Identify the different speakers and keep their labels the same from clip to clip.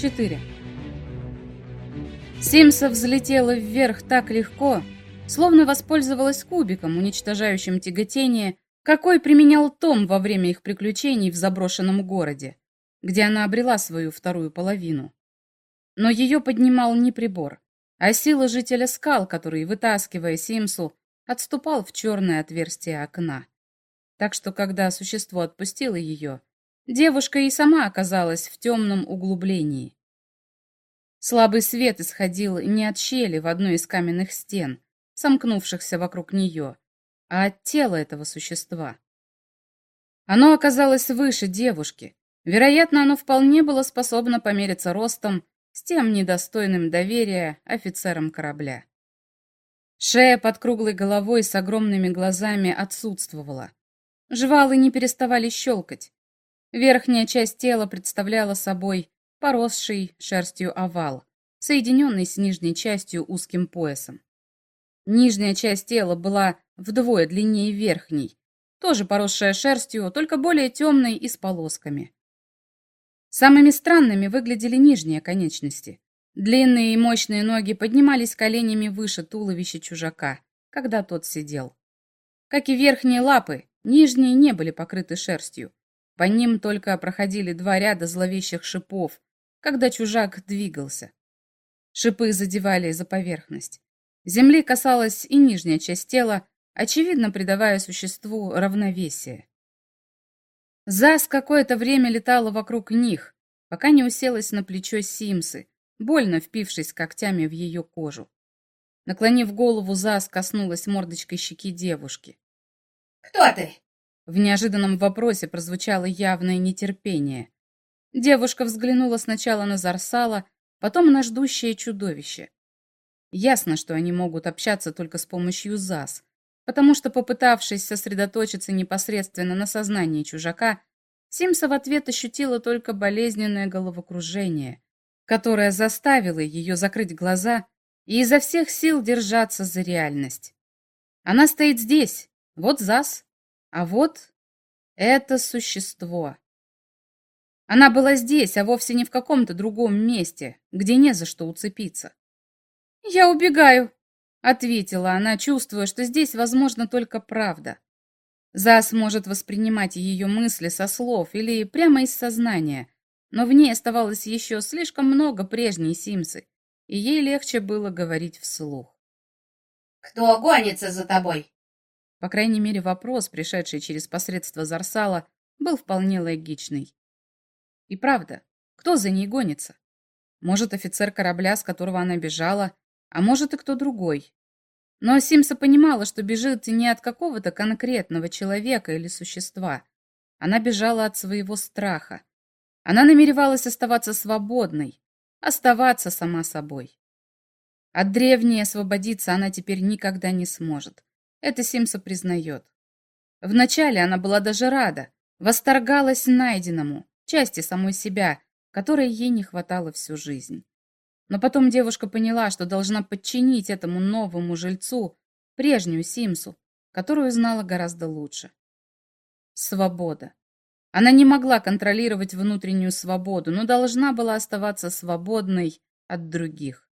Speaker 1: 4. Симса взлетела вверх так легко, словно воспользовалась кубиком, уничтожающим тяготение, какой применял Том во время их приключений в заброшенном городе, где она обрела свою вторую половину. Но ее поднимал не прибор, а сила жителя скал, который, вытаскивая Симсу, отступал в черное отверстие окна. Так что, когда существо отпустило ее, девушка и сама оказалась в темном углублении. Слабый свет исходил не от щели в одной из каменных стен, сомкнувшихся вокруг нее, а от тела этого существа. Оно оказалось выше девушки. Вероятно, оно вполне было способно помериться ростом с тем недостойным доверия офицером корабля. Шея под круглой головой с огромными глазами отсутствовала. Жвалы не переставали щелкать. Верхняя часть тела представляла собой поросший шерстью овал, соединенный с нижней частью узким поясом. Нижняя часть тела была вдвое длиннее верхней, тоже поросшая шерстью, только более темной и с полосками. Самыми странными выглядели нижние конечности. Длинные и мощные ноги поднимались коленями выше туловища чужака, когда тот сидел. Как и верхние лапы, нижние не были покрыты шерстью. По ним только проходили два ряда зловещих шипов, когда чужак двигался. Шипы задевали за поверхность. Земли касалась и нижняя часть тела, очевидно придавая существу равновесие. Зас какое-то время летала вокруг них, пока не уселась на плечо Симсы, больно впившись когтями в ее кожу. Наклонив голову, Зас коснулась мордочкой щеки девушки.
Speaker 2: «Кто ты?»
Speaker 1: В неожиданном вопросе прозвучало явное нетерпение. Девушка взглянула сначала на Зарсала, потом на ждущее чудовище. Ясно, что они могут общаться только с помощью ЗАС, потому что, попытавшись сосредоточиться непосредственно на сознании чужака, Симса в ответ ощутила только болезненное головокружение, которое заставило ее закрыть глаза и изо всех сил держаться за реальность. Она стоит здесь, вот ЗАС, а вот это существо. Она была здесь, а вовсе не в каком-то другом месте, где не за что уцепиться. «Я убегаю», — ответила она, чувствуя, что здесь возможно только правда. Зас может воспринимать ее мысли со слов или прямо из сознания, но в ней оставалось еще слишком много прежней Симсы, и ей легче было говорить вслух.
Speaker 2: «Кто гонится за тобой?»
Speaker 1: По крайней мере, вопрос, пришедший через посредство Зарсала, был вполне логичный. И правда, кто за ней гонится? Может, офицер корабля, с которого она бежала, а может и кто другой. Но Симса понимала, что бежит не от какого-то конкретного человека или существа. Она бежала от своего страха. Она намеревалась оставаться свободной, оставаться сама собой. От древней освободиться она теперь никогда не сможет. Это Симса признает. Вначале она была даже рада, восторгалась найденному, части самой себя, которой ей не хватало всю жизнь. Но потом девушка поняла, что должна подчинить этому новому жильцу прежнюю Симсу, которую знала гораздо лучше. Свобода. Она не могла контролировать внутреннюю свободу, но должна была оставаться свободной от других.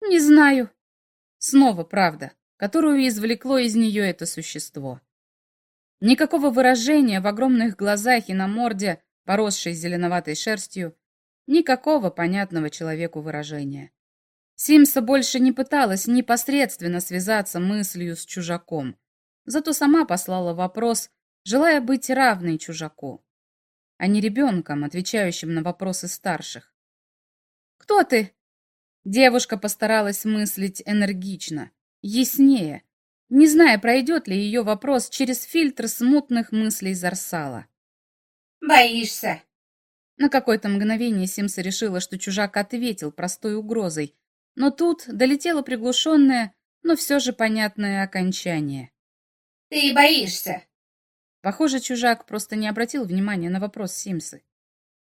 Speaker 1: «Не знаю». Снова правда, которую извлекло из нее это существо. Никакого выражения в огромных глазах и на морде, поросшей зеленоватой шерстью, Никакого понятного человеку выражения. Симса больше не пыталась непосредственно связаться мыслью с чужаком, зато сама послала вопрос, желая быть равной чужаку, а не ребенком, отвечающим на вопросы старших. «Кто ты?» Девушка постаралась мыслить энергично, яснее, не зная, пройдет ли ее вопрос через фильтр смутных мыслей Зарсала.
Speaker 2: «Боишься?»
Speaker 1: На какое-то мгновение Симса решила, что чужак ответил простой угрозой, но тут долетело приглушенное, но все же понятное окончание.
Speaker 2: «Ты боишься?»
Speaker 1: Похоже, чужак просто не обратил внимания на вопрос Симсы.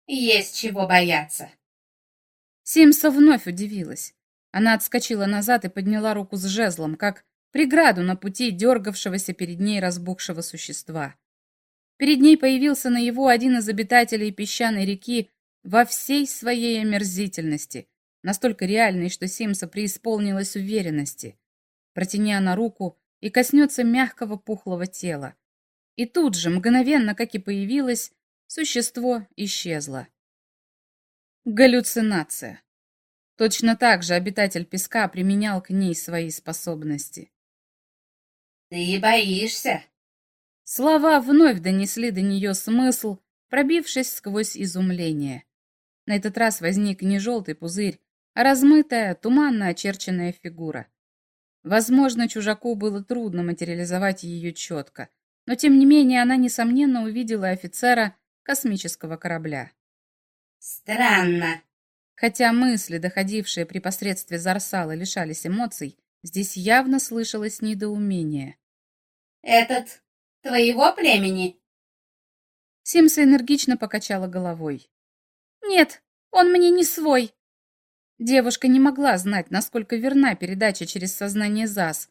Speaker 2: «Есть чего бояться».
Speaker 1: Симса вновь удивилась. Она отскочила назад и подняла руку с жезлом, как преграду на пути дергавшегося перед ней разбухшего существа. Перед ней появился на его один из обитателей песчаной реки во всей своей омерзительности, настолько реальной, что Симса преисполнилась уверенности. Протяни она руку и коснется мягкого пухлого тела. И тут же, мгновенно, как и появилось, существо исчезло. Галлюцинация. Точно так же обитатель песка применял к ней свои способности.
Speaker 2: «Ты боишься?»
Speaker 1: Слова вновь донесли до нее смысл, пробившись сквозь изумление. На этот раз возник не желтый пузырь, а размытая, туманно очерченная фигура. Возможно, чужаку было трудно материализовать ее четко, но тем не менее она, несомненно, увидела офицера космического корабля.
Speaker 2: Странно.
Speaker 1: Хотя мысли, доходившие при посредстве Зарсала, лишались эмоций, здесь явно слышалось недоумение.
Speaker 2: «Этот твоего племени?»
Speaker 1: Симса энергично покачала головой. «Нет, он мне не свой». Девушка не могла знать, насколько верна передача через сознание ЗАС.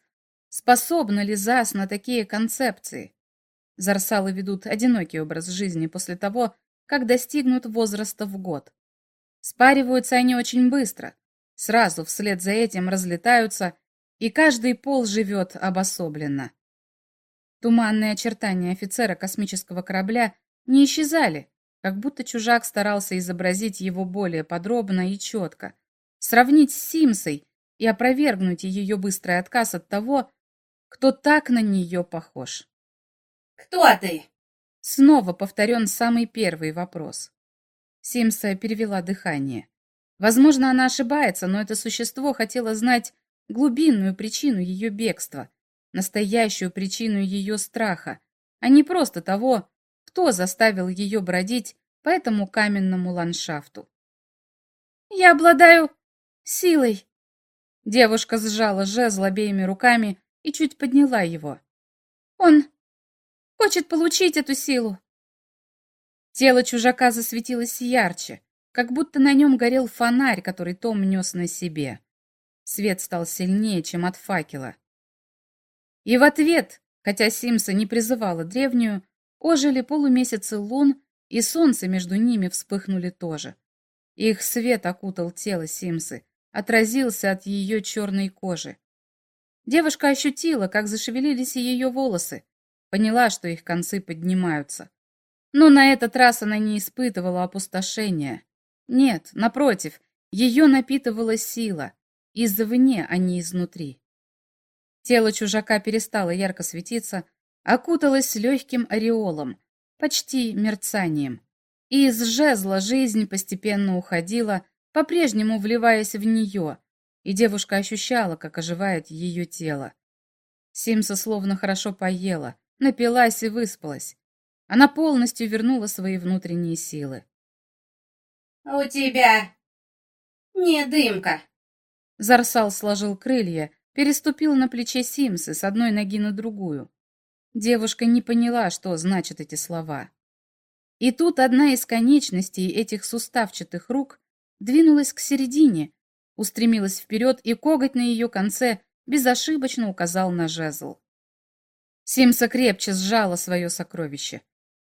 Speaker 1: Способна ли ЗАС на такие концепции? Зарсалы ведут одинокий образ жизни после того, как достигнут возраста в год. Спариваются они очень быстро, сразу вслед за этим разлетаются, и каждый пол живет обособленно. Туманные очертания офицера космического корабля не исчезали, как будто чужак старался изобразить его более подробно и четко, сравнить с Симсой и опровергнуть ее быстрый отказ от того, кто так на нее похож.
Speaker 2: «Кто ты?»
Speaker 1: Снова повторен самый первый вопрос. Симса перевела дыхание. Возможно, она ошибается, но это существо хотело знать глубинную причину ее бегства, настоящую причину ее страха, а не просто того, кто заставил ее бродить по этому каменному ландшафту. «Я обладаю силой!» Девушка сжала жезл обеими руками и чуть подняла его. «Он Хочет получить эту силу. Тело чужака засветилось ярче, как будто на нем горел фонарь, который Том нес на себе. Свет стал сильнее, чем от факела. И в ответ, хотя Симса не призывала древнюю, ожили полумесяцы лун, и солнце между ними вспыхнули тоже. Их свет окутал тело Симсы, отразился от ее черной кожи. Девушка ощутила, как зашевелились ее волосы, Поняла, что их концы поднимаются. Но на этот раз она не испытывала опустошения. Нет, напротив, ее напитывала сила. Извне, а не изнутри. Тело чужака перестало ярко светиться, окуталось легким ореолом, почти мерцанием. И из жезла жизнь постепенно уходила, по-прежнему вливаясь в нее, и девушка ощущала, как оживает ее тело. Симса словно хорошо поела, напилась и выспалась. Она полностью вернула свои внутренние силы.
Speaker 2: «У тебя не дымка!»
Speaker 1: Зарсал сложил крылья, переступил на плече Симсы с одной ноги на другую. Девушка не поняла, что значат эти слова. И тут одна из конечностей этих суставчатых рук двинулась к середине, устремилась вперед, и коготь на ее конце безошибочно указал на жезл. Симса крепче сжала свое сокровище.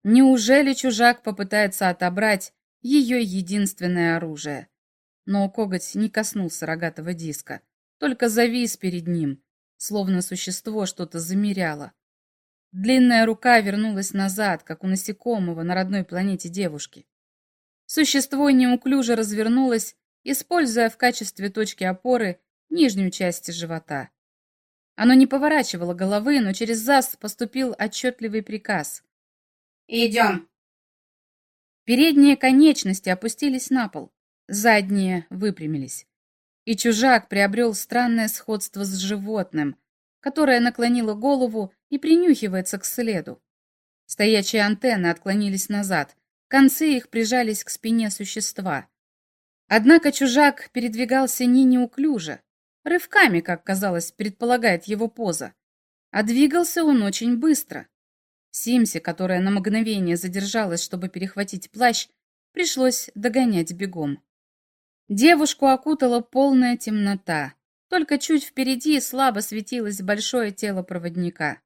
Speaker 1: Неужели чужак попытается отобрать ее единственное оружие? Но коготь не коснулся рогатого диска, только завис перед ним, словно существо что-то замеряло. Длинная рука вернулась назад, как у насекомого на родной планете девушки. Существо неуклюже развернулось, используя в качестве точки опоры нижнюю часть живота. Оно не поворачивало головы, но через зас поступил отчетливый приказ.
Speaker 2: «Идем!»
Speaker 1: Передние конечности опустились на пол, задние выпрямились. И чужак приобрел странное сходство с животным, которое наклонило голову и принюхивается к следу. Стоячие антенны отклонились назад, концы их прижались к спине существа. Однако чужак передвигался не неуклюже, Рывками, как казалось, предполагает его поза. А двигался он очень быстро. Симси, которая на мгновение задержалась, чтобы перехватить плащ, пришлось догонять бегом. Девушку окутала полная темнота. Только чуть впереди слабо светилось большое тело проводника.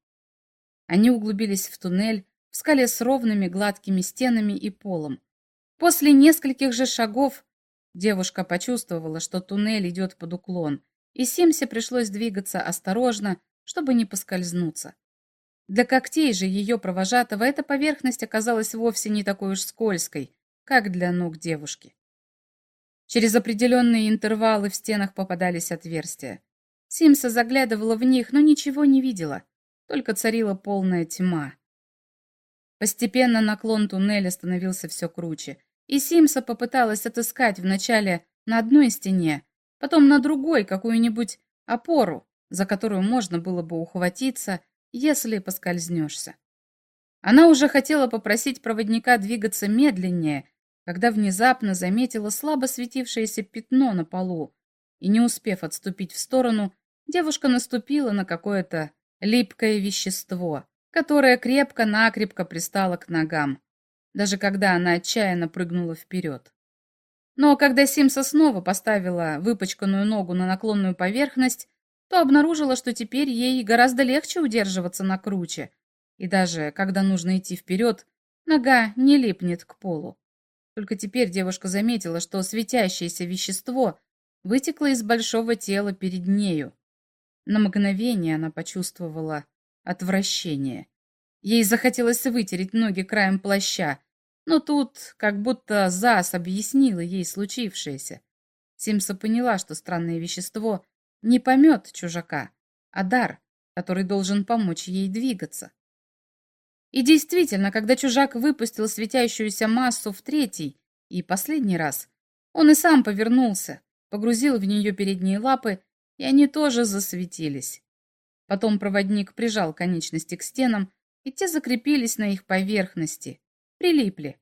Speaker 1: Они углубились в туннель, в скале с ровными гладкими стенами и полом. После нескольких же шагов девушка почувствовала, что туннель идет под уклон, и Симсе пришлось двигаться осторожно, чтобы не поскользнуться. Для когтей же ее провожатого эта поверхность оказалась вовсе не такой уж скользкой, как для ног девушки. Через определенные интервалы в стенах попадались отверстия. Симса заглядывала в них, но ничего не видела, только царила полная тьма. Постепенно наклон туннеля становился все круче, и Симса попыталась отыскать вначале на одной стене, потом на другой какую-нибудь опору, за которую можно было бы ухватиться, если поскользнешься. Она уже хотела попросить проводника двигаться медленнее, когда внезапно заметила слабо светившееся пятно на полу, и, не успев отступить в сторону, девушка наступила на какое-то липкое вещество, которое крепко-накрепко пристало к ногам, даже когда она отчаянно прыгнула вперед. Но когда Симса снова поставила выпачканную ногу на наклонную поверхность, то обнаружила, что теперь ей гораздо легче удерживаться на круче, и даже когда нужно идти вперед, нога не липнет к полу. Только теперь девушка заметила, что светящееся вещество вытекло из большого тела перед нею. На мгновение она почувствовала отвращение. Ей захотелось вытереть ноги краем плаща, но тут как будто Зас объяснила ей случившееся. Симса поняла, что странное вещество не помет чужака, а дар, который должен помочь ей двигаться. И действительно, когда чужак выпустил светящуюся массу в третий и последний раз, он и сам повернулся, погрузил в нее передние лапы, и они тоже засветились. Потом проводник прижал конечности к стенам, и те закрепились на их поверхности, прилипли.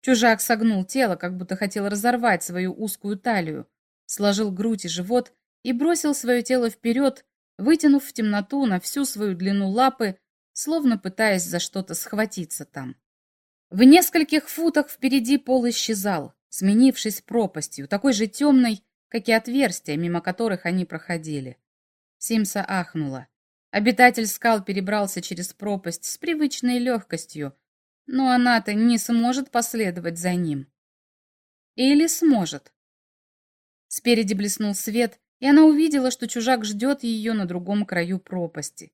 Speaker 1: Чужак согнул тело, как будто хотел разорвать свою узкую талию, сложил грудь и живот и бросил свое тело вперед, вытянув в темноту на всю свою длину лапы, словно пытаясь за что-то схватиться там. В нескольких футах впереди пол исчезал, сменившись пропастью, такой же темной, как и отверстия, мимо которых они проходили. Симса ахнула. Обитатель скал перебрался через пропасть с привычной легкостью, но она-то не сможет последовать за ним. Или сможет. Спереди блеснул свет, и она увидела, что чужак ждет ее на другом краю пропасти.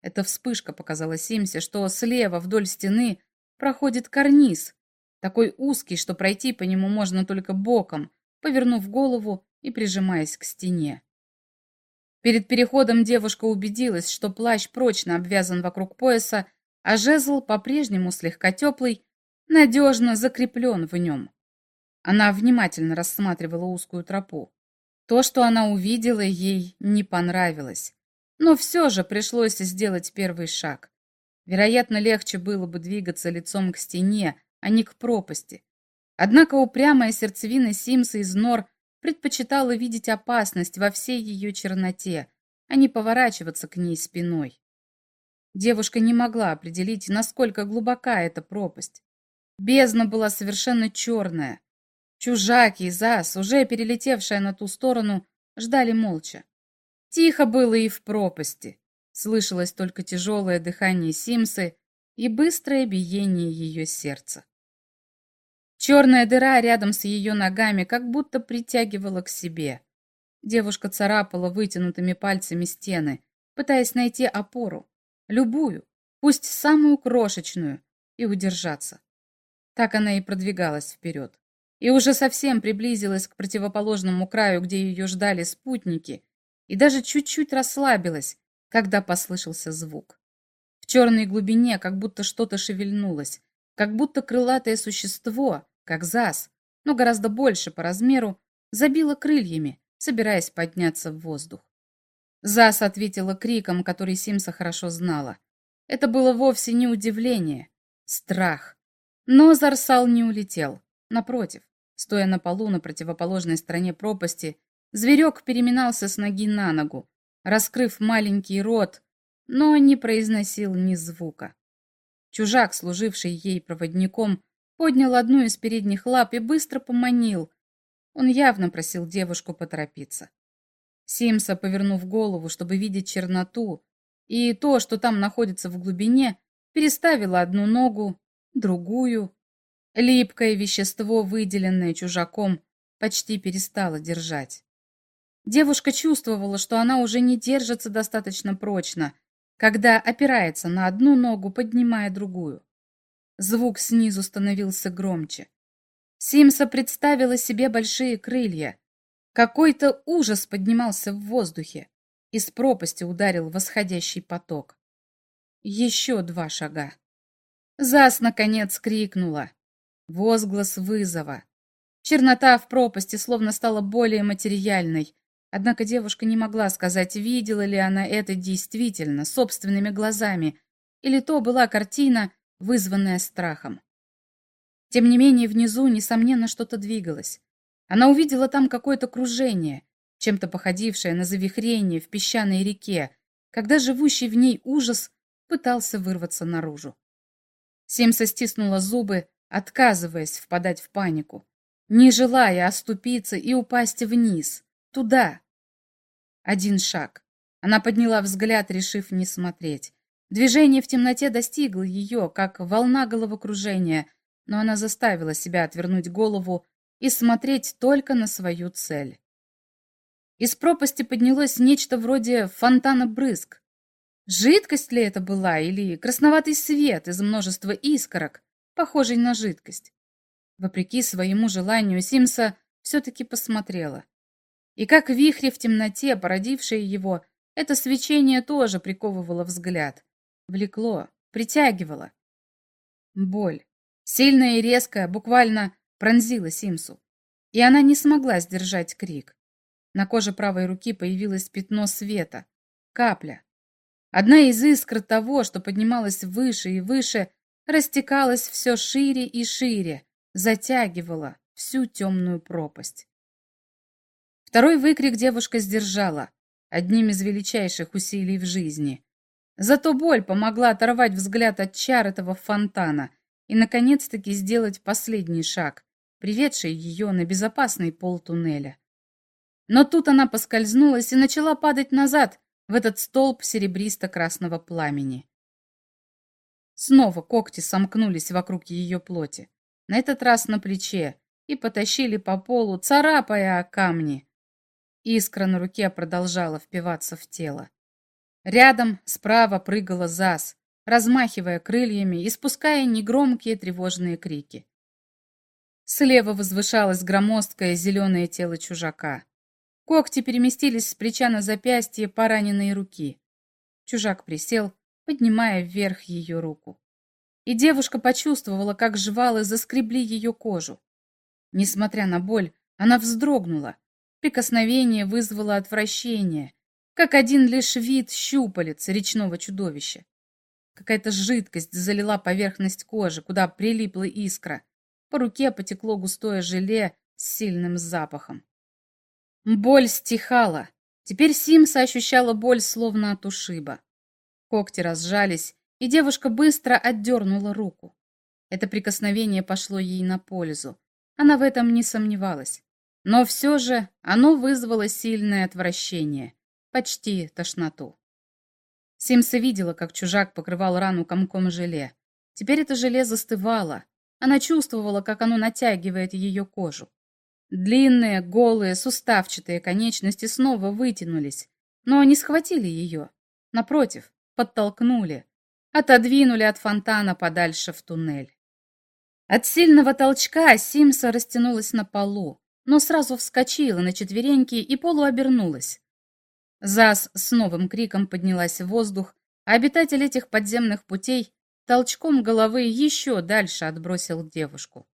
Speaker 1: Эта вспышка показала Симсе, что слева вдоль стены проходит карниз, такой узкий, что пройти по нему можно только боком, повернув голову и прижимаясь к стене. Перед переходом девушка убедилась, что плащ прочно обвязан вокруг пояса, а жезл, по-прежнему слегка теплый, надежно закреплен в нем. Она внимательно рассматривала узкую тропу. То, что она увидела, ей не понравилось. Но все же пришлось сделать первый шаг. Вероятно, легче было бы двигаться лицом к стене, а не к пропасти. Однако упрямая сердцевина Симса из нор предпочитала видеть опасность во всей ее черноте, а не поворачиваться к ней спиной. Девушка не могла определить, насколько глубока эта пропасть. Бездна была совершенно черная, Чужак и Зас, уже перелетевшая на ту сторону, ждали молча. Тихо было и в пропасти. Слышалось только тяжелое дыхание Симсы и быстрое биение ее сердца. Черная дыра рядом с ее ногами как будто притягивала к себе. Девушка царапала вытянутыми пальцами стены, пытаясь найти опору, любую, пусть самую крошечную, и удержаться. Так она и продвигалась вперед и уже совсем приблизилась к противоположному краю, где ее ждали спутники, и даже чуть-чуть расслабилась, когда послышался звук. В черной глубине как будто что-то шевельнулось, как будто крылатое существо, как зас, но гораздо больше по размеру, забило крыльями, собираясь подняться в воздух. Зас ответила криком, который Симса хорошо знала. Это было вовсе не удивление, страх. Но Зарсал не улетел, напротив. Стоя на полу на противоположной стороне пропасти, зверек переминался с ноги на ногу, раскрыв маленький рот, но не произносил ни звука. Чужак, служивший ей проводником, поднял одну из передних лап и быстро поманил. Он явно просил девушку поторопиться. Симса, повернув голову, чтобы видеть черноту, и то, что там находится в глубине, переставила одну ногу, другую, Липкое вещество, выделенное чужаком, почти перестало держать. Девушка чувствовала, что она уже не держится достаточно прочно, когда опирается на одну ногу, поднимая другую. Звук снизу становился громче. Симса представила себе большие крылья. Какой-то ужас поднимался в воздухе. Из пропасти ударил восходящий поток. Еще два шага. Зас, наконец, крикнула. Возглас вызова. Чернота в пропасти словно стала более материальной, однако девушка не могла сказать, видела ли она это действительно, собственными глазами, или то была картина, вызванная страхом. Тем не менее, внизу, несомненно, что-то двигалось. Она увидела там какое-то кружение, чем-то походившее на завихрение в песчаной реке, когда живущий в ней ужас пытался вырваться наружу. Симса стиснула зубы, отказываясь впадать в панику, не желая оступиться и упасть вниз, туда. Один шаг. Она подняла взгляд, решив не смотреть. Движение в темноте достигло ее, как волна головокружения, но она заставила себя отвернуть голову и смотреть только на свою цель. Из пропасти поднялось нечто вроде фонтана брызг. Жидкость ли это была или красноватый свет из множества искорок, похожий на жидкость? Вопреки своему желанию, Симса все-таки посмотрела. И как вихри в темноте, породившие его, это свечение тоже приковывало взгляд. Влекло, притягивало. Боль, сильная и резкая, буквально пронзила Симсу. И она не смогла сдержать крик. На коже правой руки появилось пятно света. Капля. Одна из искр того, что поднималось выше и выше, растекалась все шире и шире, затягивала всю темную пропасть. Второй выкрик девушка сдержала, одним из величайших усилий в жизни. Зато боль помогла оторвать взгляд от чар этого фонтана и, наконец-таки, сделать последний шаг, приведший ее на безопасный пол туннеля. Но тут она поскользнулась и начала падать назад, в этот столб серебристо-красного пламени. Снова когти сомкнулись вокруг ее плоти, на этот раз на плече, и потащили по полу, царапая о камни. Искра на руке продолжала впиваться в тело. Рядом справа прыгала Зас, размахивая крыльями и спуская негромкие тревожные крики. Слева возвышалось громоздкое зеленое тело чужака. Когти переместились с плеча на запястье пораненной руки. Чужак присел, поднимая вверх ее руку. И девушка почувствовала, как жвалы заскребли ее кожу. Несмотря на боль, она вздрогнула. Прикосновение вызвало отвращение, как один лишь вид щупалец речного чудовища. Какая-то жидкость залила поверхность кожи, куда прилипла искра. По руке потекло густое желе с сильным запахом. Боль стихала. Теперь Симса ощущала боль словно от ушиба. Когти разжались, и девушка быстро отдернула руку. Это прикосновение пошло ей на пользу. Она в этом не сомневалась. Но все же оно вызвало сильное отвращение, почти тошноту. Симса видела, как чужак покрывал рану комком желе. Теперь это желе застывало. Она чувствовала, как оно натягивает ее кожу. Длинные, голые, суставчатые конечности снова вытянулись, но не схватили ее. Напротив, подтолкнули, отодвинули от фонтана подальше в туннель. От сильного толчка Симса растянулась на полу, но сразу вскочила на четвереньки и полуобернулась. Зас с новым криком поднялась в воздух, а обитатель этих подземных путей толчком головы еще дальше отбросил девушку.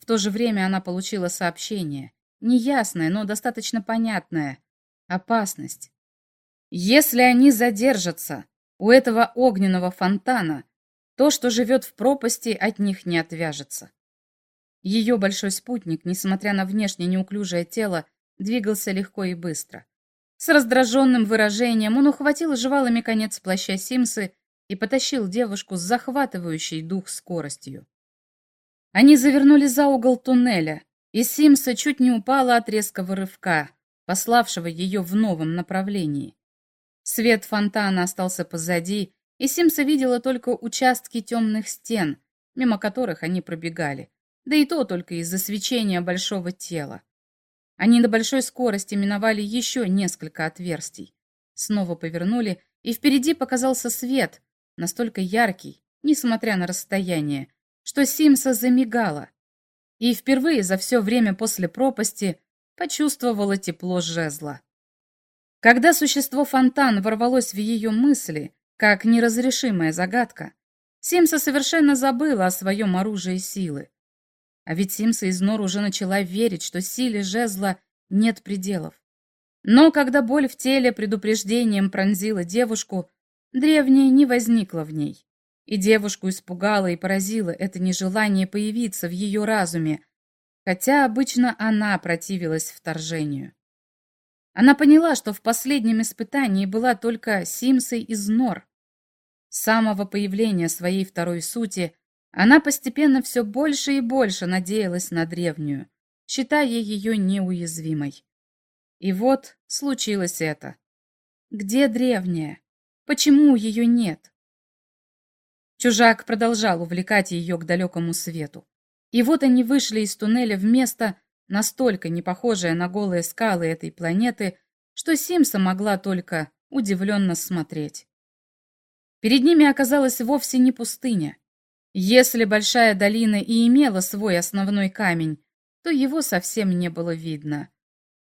Speaker 1: В то же время она получила сообщение. Неясное, но достаточно понятное. Опасность. Если они задержатся у этого огненного фонтана, то, что живет в пропасти, от них не отвяжется. Ее большой спутник, несмотря на внешне неуклюжее тело, двигался легко и быстро. С раздраженным выражением он ухватил жевалами конец плаща Симсы и потащил девушку с захватывающей дух скоростью. Они завернули за угол туннеля, и Симса чуть не упала от резкого рывка, пославшего ее в новом направлении. Свет фонтана остался позади, и Симса видела только участки темных стен, мимо которых они пробегали, да и то только из-за свечения большого тела. Они на большой скорости миновали еще несколько отверстий. Снова повернули, и впереди показался свет, настолько яркий, несмотря на расстояние, что Симса замигала. И впервые за все время после пропасти почувствовала тепло жезла. Когда существо-фонтан ворвалось в ее мысли, как неразрешимая загадка, Симса совершенно забыла о своем оружии силы. А ведь Симса из нор уже начала верить, что силе жезла нет пределов. Но когда боль в теле предупреждением пронзила девушку, древняя не возникла в ней. И девушку испугало и поразило это нежелание появиться в ее разуме, хотя обычно она противилась вторжению. Она поняла, что в последнем испытании была только Симсой из нор. С самого появления своей второй сути она постепенно все больше и больше надеялась на древнюю, считая ее неуязвимой. И вот случилось это. Где древняя? Почему ее нет? Чужак продолжал увлекать ее к далекому свету. И вот они вышли из туннеля в место, настолько не похожее на голые скалы этой планеты, что Симса могла только удивленно смотреть. Перед ними оказалась вовсе не пустыня. Если большая долина и имела свой основной камень, то его совсем не было видно.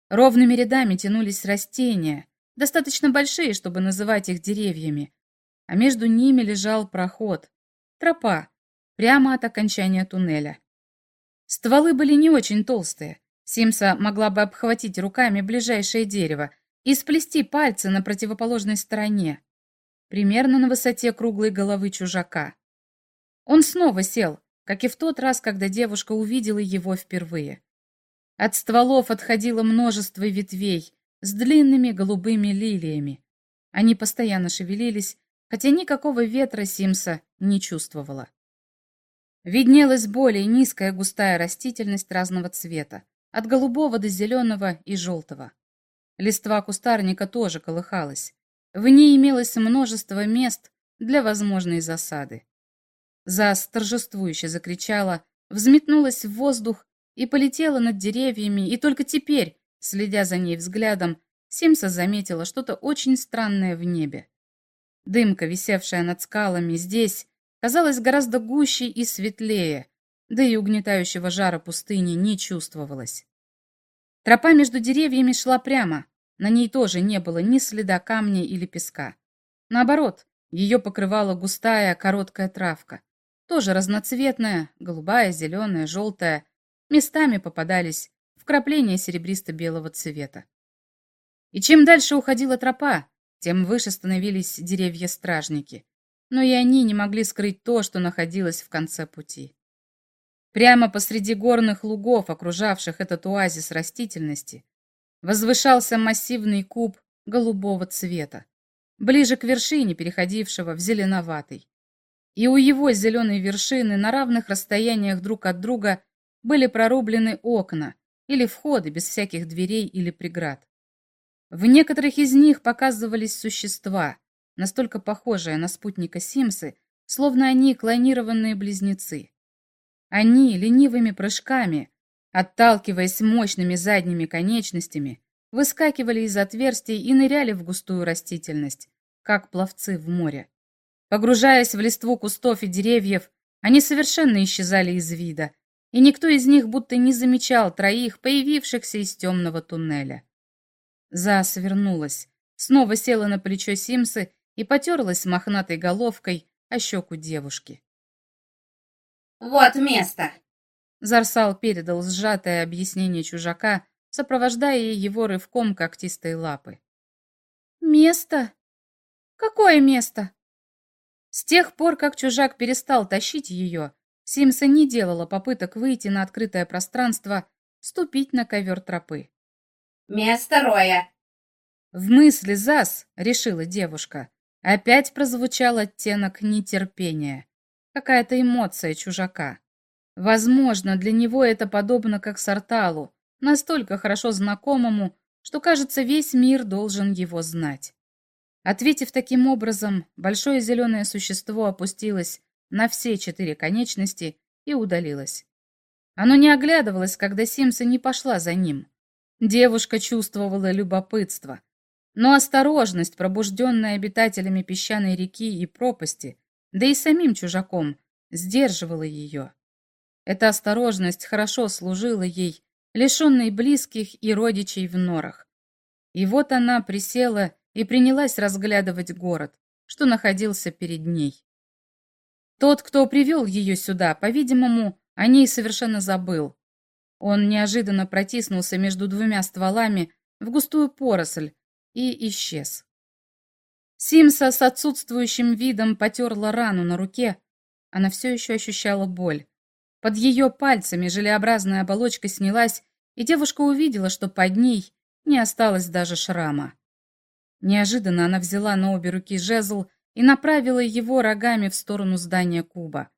Speaker 1: Ровными рядами тянулись растения, достаточно большие, чтобы называть их деревьями, а между ними лежал проход, тропа, прямо от окончания туннеля. Стволы были не очень толстые. Симса могла бы обхватить руками ближайшее дерево и сплести пальцы на противоположной стороне, примерно на высоте круглой головы чужака. Он снова сел, как и в тот раз, когда девушка увидела его впервые. От стволов отходило множество ветвей с длинными голубыми лилиями. Они постоянно шевелились, хотя никакого ветра Симса не чувствовала. Виднелась более низкая густая растительность разного цвета, от голубого до зеленого и желтого. Листва кустарника тоже колыхалась. В ней имелось множество мест для возможной засады. Зас торжествующе закричала, взметнулась в воздух и полетела над деревьями, и только теперь, следя за ней взглядом, Симса заметила что-то очень странное в небе. Дымка, висевшая над скалами здесь, казалась гораздо гуще и светлее, да и угнетающего жара пустыни не чувствовалось. Тропа между деревьями шла прямо, на ней тоже не было ни следа камня или песка. Наоборот, ее покрывала густая короткая травка, тоже разноцветная, голубая, зеленая, желтая, местами попадались вкрапления серебристо-белого цвета. И чем дальше уходила тропа, тем выше становились деревья-стражники, но и они не могли скрыть то, что находилось в конце пути. Прямо посреди горных лугов, окружавших этот оазис растительности, возвышался массивный куб голубого цвета, ближе к вершине, переходившего в зеленоватый. И у его зеленой вершины на равных расстояниях друг от друга были прорублены окна или входы без всяких дверей или преград. В некоторых из них показывались существа, настолько похожие на спутника Симсы, словно они клонированные близнецы. Они ленивыми прыжками, отталкиваясь мощными задними конечностями, выскакивали из отверстий и ныряли в густую растительность, как пловцы в море. Погружаясь в листву кустов и деревьев, они совершенно исчезали из вида, и никто из них будто не замечал троих, появившихся из темного туннеля. Заа свернулась, снова села на плечо Симсы и потерлась мохнатой головкой о щеку девушки.
Speaker 2: «Вот место!»
Speaker 1: Зарсал передал сжатое объяснение чужака, сопровождая его рывком когтистой лапы. «Место? Какое место?» С тех пор, как чужак перестал тащить ее, Симса не делала попыток выйти на открытое пространство, ступить на ковер тропы.
Speaker 2: «Место Роя!»
Speaker 1: В мысли ЗАС, решила девушка, опять прозвучал оттенок нетерпения. Какая-то эмоция чужака. Возможно, для него это подобно как Сарталу, настолько хорошо знакомому, что, кажется, весь мир должен его знать. Ответив таким образом, большое зеленое существо опустилось на все четыре конечности и удалилось. Оно не оглядывалось, когда Симса не пошла за ним. Девушка чувствовала любопытство. Но осторожность, пробужденная обитателями песчаной реки и пропасти, да и самим чужаком, сдерживала ее. Эта осторожность хорошо служила ей, лишенной близких и родичей в норах. И вот она присела и принялась разглядывать город, что находился перед ней. Тот, кто привел ее сюда, по-видимому, о ней совершенно забыл. Он неожиданно протиснулся между двумя стволами в густую поросль и исчез. Симса с отсутствующим видом потерла рану на руке. Она все еще ощущала боль. Под ее пальцами желеобразная оболочка снялась, и девушка увидела, что под ней не осталось даже шрама. Неожиданно она взяла на обе руки жезл и направила его рогами в сторону здания куба.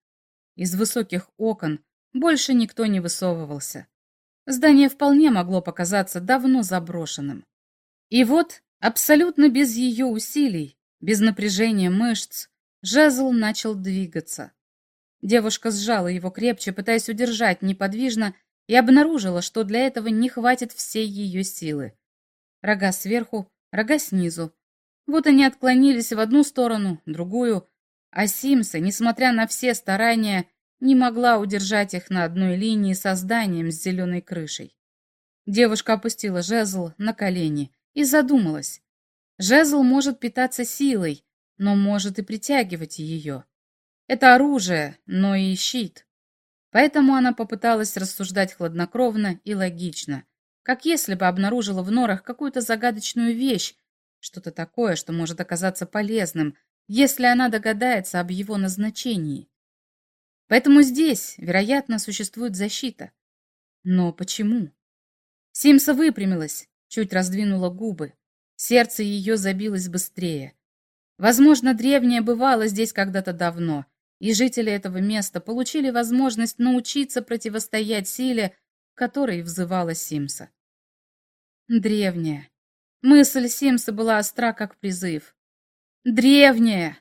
Speaker 1: Из высоких окон больше никто не высовывался. Здание вполне могло показаться давно заброшенным. И вот, абсолютно без ее усилий, без напряжения мышц, жезл начал двигаться. Девушка сжала его крепче, пытаясь удержать неподвижно, и обнаружила, что для этого не хватит всей ее силы. Рога сверху, рога снизу. Вот они отклонились в одну сторону, другую, а Симса, несмотря на все старания, не могла удержать их на одной линии со зданием с зеленой крышей. Девушка опустила жезл на колени и задумалась. Жезл может питаться силой, но может и притягивать ее. Это оружие, но и щит. Поэтому она попыталась рассуждать хладнокровно и логично, как если бы обнаружила в норах какую-то загадочную вещь, что-то такое, что может оказаться полезным, если она догадается об его назначении. Поэтому здесь, вероятно, существует защита. Но почему? Симса выпрямилась, чуть раздвинула губы. Сердце ее забилось быстрее. Возможно, древнее бывало здесь когда-то давно, и жители этого места получили возможность научиться противостоять силе, которой взывала Симса. Древняя. Мысль Симса была остра, как призыв. Древняя!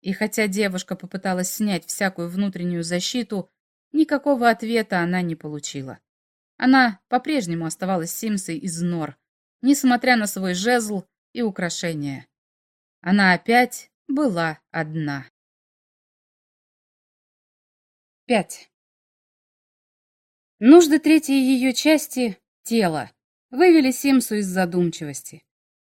Speaker 1: И хотя девушка попыталась снять всякую внутреннюю защиту, никакого ответа она не получила. Она по-прежнему оставалась Симсой из нор, несмотря на свой жезл и украшения. Она опять была одна. 5. Нужды третьей ее части — тело — вывели Симсу из задумчивости.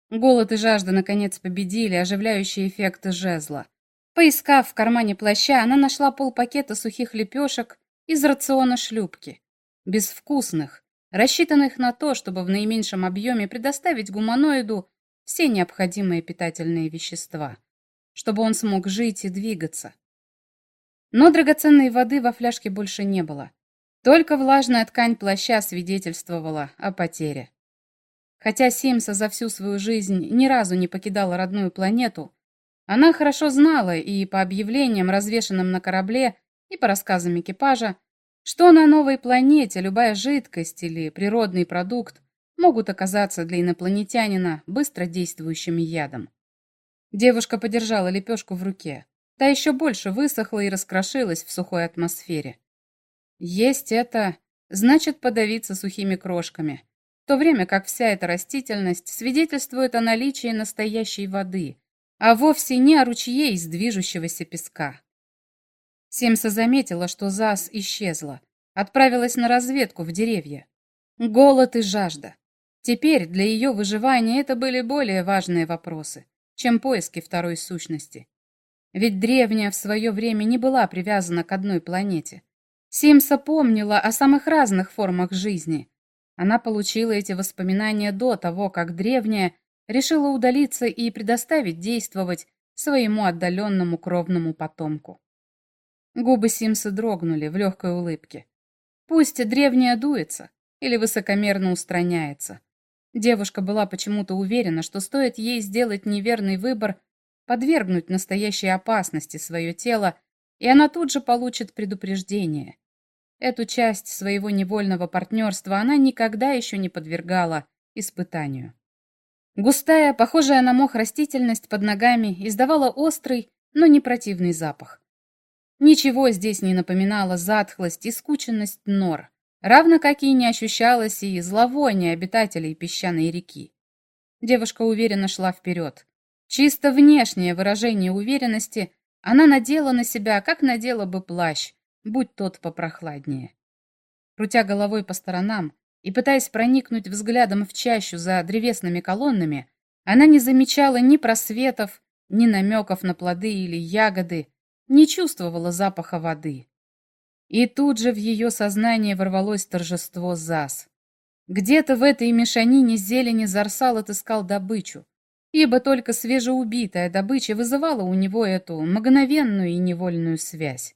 Speaker 1: Голод и жажда наконец победили оживляющий эффект жезла. Поискав в кармане плаща, она нашла полпакета сухих лепешек из рациона шлюпки. Безвкусных, рассчитанных на то, чтобы в наименьшем объеме предоставить гуманоиду все необходимые питательные вещества, чтобы он смог жить и двигаться. Но драгоценной воды во фляжке больше не было. Только влажная ткань плаща свидетельствовала о потере. Хотя Симса за всю свою жизнь ни разу не покидала родную планету, она хорошо знала и по объявлениям, развешанным на корабле, и по рассказам экипажа, что на новой планете любая жидкость или природный продукт могут оказаться для инопланетянина быстро действующим ядом. Девушка подержала лепешку в руке. Та еще больше высохла и раскрошилась в сухой атмосфере. Есть это значит подавиться сухими крошками, в то время как вся эта растительность свидетельствует о наличии настоящей воды, а вовсе не о ручье из движущегося песка. Семса заметила, что Зас исчезла, отправилась на разведку в деревья. Голод и жажда. Теперь для ее выживания это были более важные вопросы, чем поиски второй сущности. Ведь древняя в свое время не была привязана к одной планете. Симса помнила о самых разных формах жизни. Она получила эти воспоминания до того, как древняя решила удалиться и предоставить действовать своему отдаленному кровному потомку. Губы Симса дрогнули в легкой улыбке. Пусть древняя дуется или высокомерно устраняется. Девушка была почему-то уверена, что стоит ей сделать неверный выбор, подвергнуть настоящей опасности свое тело, и она тут же получит предупреждение. Эту часть своего невольного партнерства она никогда еще не подвергала испытанию. Густая, похожая на мох растительность под ногами издавала острый, но не противный запах. Ничего здесь не напоминало затхлость и скученность нор, равно как и не ощущалось и зловоние обитателей песчаной реки. Девушка уверенно шла вперед. Чисто внешнее выражение уверенности она надела на себя, как надела бы плащ, будь тот попрохладнее. Крутя головой по сторонам и пытаясь проникнуть взглядом в чащу за древесными колоннами, она не замечала ни просветов, ни намеков на плоды или ягоды, не чувствовала запаха воды. И тут же в ее сознание ворвалось торжество ЗАС. Где-то в этой мешанине зелени Зарсал отыскал добычу, ибо только свежеубитая добыча вызывала у него эту мгновенную и невольную связь.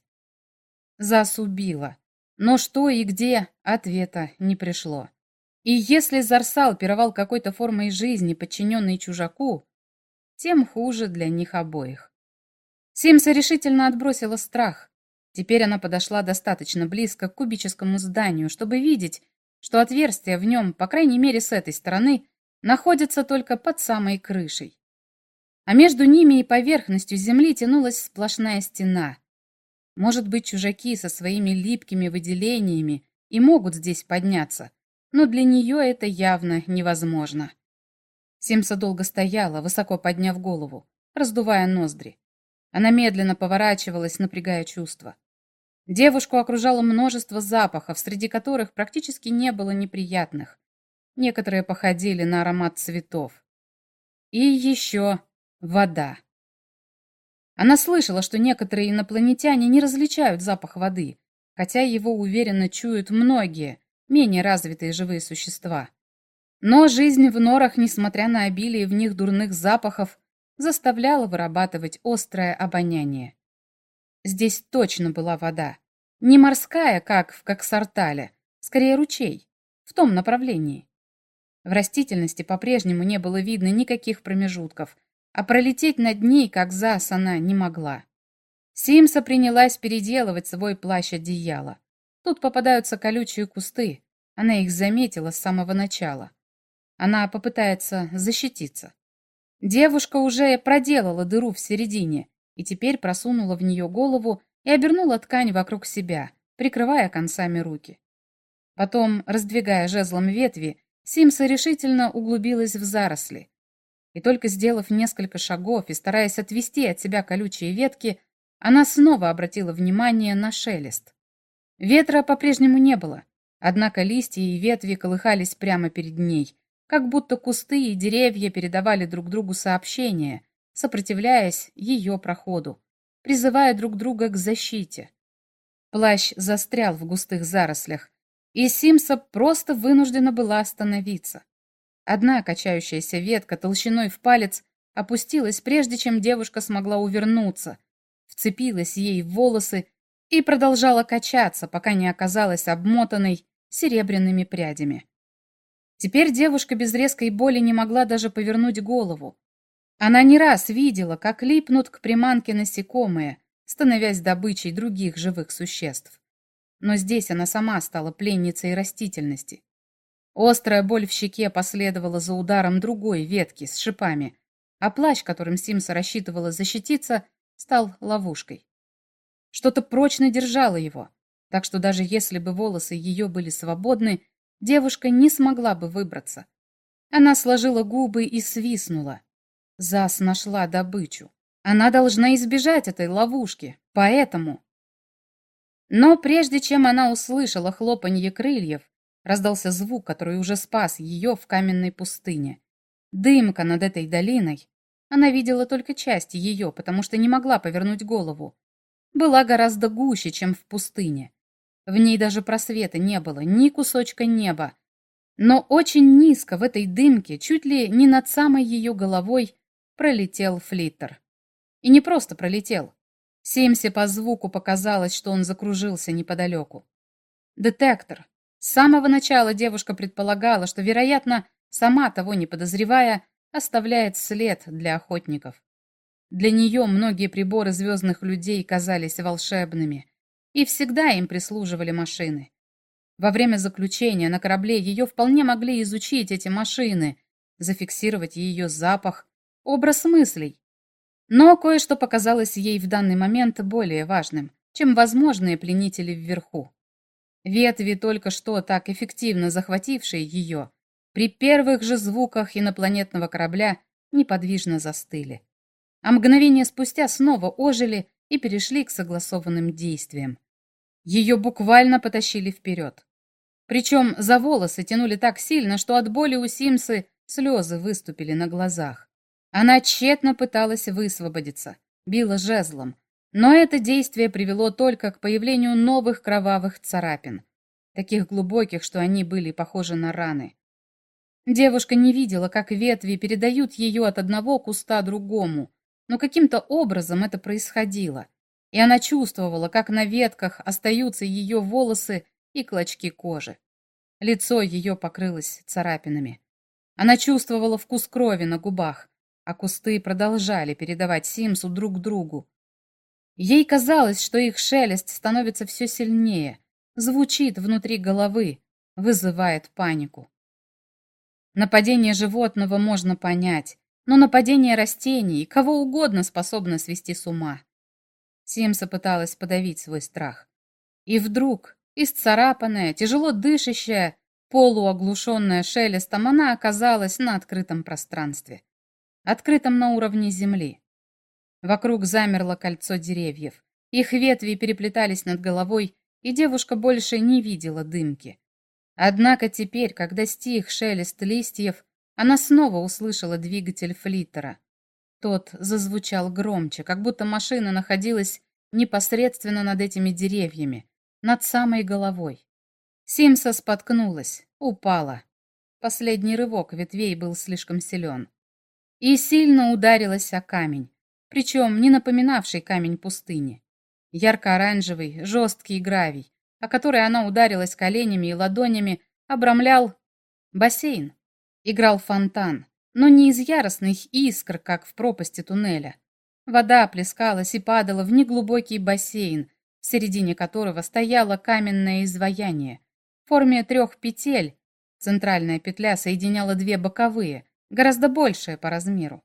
Speaker 1: ЗАС убила, но что и где, ответа не пришло. И если Зарсал пировал какой-то формой жизни, подчиненной чужаку, тем хуже для них обоих. Симса решительно отбросила страх. Теперь она подошла достаточно близко к кубическому зданию, чтобы видеть, что отверстие в нем, по крайней мере с этой стороны, находится только под самой крышей. А между ними и поверхностью земли тянулась сплошная стена. Может быть, чужаки со своими липкими выделениями и могут здесь подняться, но для нее это явно невозможно. Симса долго стояла, высоко подняв голову, раздувая ноздри. Она медленно поворачивалась, напрягая чувства. Девушку окружало множество запахов, среди которых практически не было неприятных. Некоторые походили на аромат цветов. И еще вода. Она слышала, что некоторые инопланетяне не различают запах воды, хотя его уверенно чуют многие, менее развитые живые существа. Но жизнь в норах, несмотря на обилие в них дурных запахов, заставляла вырабатывать острое обоняние. Здесь точно была вода. Не морская, как в Коксартале, скорее ручей, в том направлении. В растительности по-прежнему не было видно никаких промежутков, а пролететь над ней, как зас, она не могла. Симса принялась переделывать свой плащ одеяла. Тут попадаются колючие кусты. Она их заметила с самого начала. Она попытается защититься. Девушка уже проделала дыру в середине и теперь просунула в нее голову и обернула ткань вокруг себя, прикрывая концами руки. Потом, раздвигая жезлом ветви, Симса решительно углубилась в заросли. И только сделав несколько шагов и стараясь отвести от себя колючие ветки, она снова обратила внимание на шелест. Ветра по-прежнему не было, однако листья и ветви колыхались прямо перед ней, как будто кусты и деревья передавали друг другу сообщения, сопротивляясь ее проходу, призывая друг друга к защите. Плащ застрял в густых зарослях, и Симса просто вынуждена была остановиться. Одна качающаяся ветка толщиной в палец опустилась, прежде чем девушка смогла увернуться, вцепилась ей в волосы и продолжала качаться, пока не оказалась обмотанной серебряными прядями. Теперь девушка без резкой боли не могла даже повернуть голову. Она не раз видела, как липнут к приманке насекомые, становясь добычей других живых существ. Но здесь она сама стала пленницей растительности. Острая боль в щеке последовала за ударом другой ветки с шипами, а плащ, которым Симса рассчитывала защититься, стал ловушкой. Что-то прочно держало его, так что даже если бы волосы ее были свободны, девушка не смогла бы выбраться. Она сложила губы и свистнула. Зас нашла добычу. Она должна избежать этой ловушки, поэтому... Но прежде чем она услышала хлопанье крыльев, раздался звук, который уже спас ее в каменной пустыне. Дымка над этой долиной. Она видела только часть ее, потому что не могла повернуть голову была гораздо гуще, чем в пустыне. В ней даже просвета не было, ни кусочка неба. Но очень низко в этой дымке, чуть ли не над самой ее головой, пролетел флиттер. И не просто пролетел. Симсе по звуку показалось, что он закружился неподалеку. Детектор. С самого начала девушка предполагала, что, вероятно, сама того не подозревая, оставляет след для охотников. Для нее многие приборы звездных людей казались волшебными, и всегда им прислуживали машины. Во время заключения на корабле ее вполне могли изучить эти машины, зафиксировать ее запах, образ мыслей. Но кое-что показалось ей в данный момент более важным, чем возможные пленители вверху. Ветви, только что так эффективно захватившие ее, при первых же звуках инопланетного корабля неподвижно застыли. А мгновение спустя снова ожили и перешли к согласованным действиям. Ее буквально потащили вперед. Причем за волосы тянули так сильно, что от боли у Симсы слезы выступили на глазах. Она тщетно пыталась высвободиться, била жезлом, но это действие привело только к появлению новых кровавых царапин, таких глубоких, что они были похожи на раны. Девушка не видела, как ветви передают ее от одного куста другому, но каким-то образом это происходило, и она чувствовала, как на ветках остаются ее волосы и клочки кожи. Лицо ее покрылось царапинами. Она чувствовала вкус крови на губах, а кусты продолжали передавать Симсу друг другу, Ей казалось, что их шелест становится все сильнее, звучит внутри головы, вызывает панику. Нападение животного можно понять, но нападение растений кого угодно способно свести с ума. Симса пыталась подавить свой страх. И вдруг, исцарапанная, тяжело дышащая, полуоглушенная шелестом, она оказалась на открытом пространстве. Открытом на уровне земли. Вокруг замерло кольцо деревьев. Их ветви переплетались над головой, и девушка больше не видела дымки. Однако теперь, когда стих шелест листьев, она снова услышала двигатель флиттера. Тот зазвучал громче, как будто машина находилась непосредственно над этими деревьями, над самой головой. Симса споткнулась, упала. Последний рывок ветвей был слишком силен. И сильно ударилась о камень причем не напоминавший камень пустыни. Ярко-оранжевый, жесткий гравий, о который она ударилась коленями и ладонями, обрамлял бассейн. Играл фонтан, но не из яростных искр, как в пропасти туннеля. Вода плескалась и падала в неглубокий бассейн, в середине которого стояло каменное изваяние в форме трех петель. Центральная петля соединяла две боковые, гораздо большие по размеру.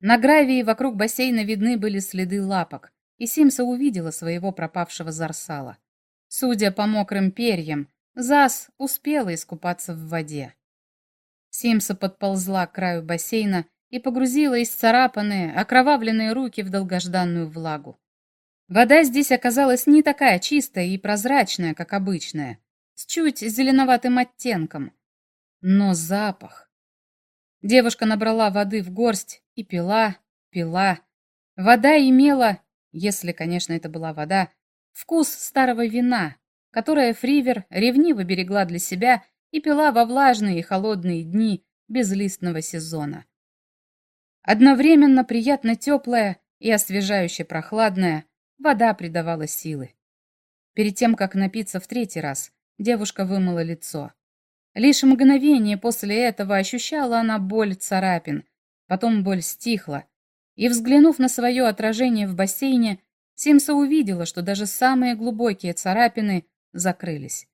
Speaker 1: На гравии вокруг бассейна видны были следы лапок, и Симса увидела своего пропавшего зарсала. Судя по мокрым перьям, Зас успела искупаться в воде. Симса подползла к краю бассейна и погрузила исцарапанные, окровавленные руки в долгожданную влагу. Вода здесь оказалась не такая чистая и прозрачная, как обычная, с чуть зеленоватым оттенком. Но запах... Девушка набрала воды в горсть и пила, пила. Вода имела, если, конечно, это была вода, вкус старого вина, которое Фривер ревниво берегла для себя и пила во влажные и холодные дни безлистного сезона. Одновременно приятно теплая и освежающе прохладная, вода придавала силы. Перед тем, как напиться в третий раз, девушка вымыла лицо. Лишь мгновение после этого ощущала она боль царапин, потом боль стихла, и, взглянув на свое отражение в бассейне, Симса увидела, что даже самые глубокие царапины закрылись.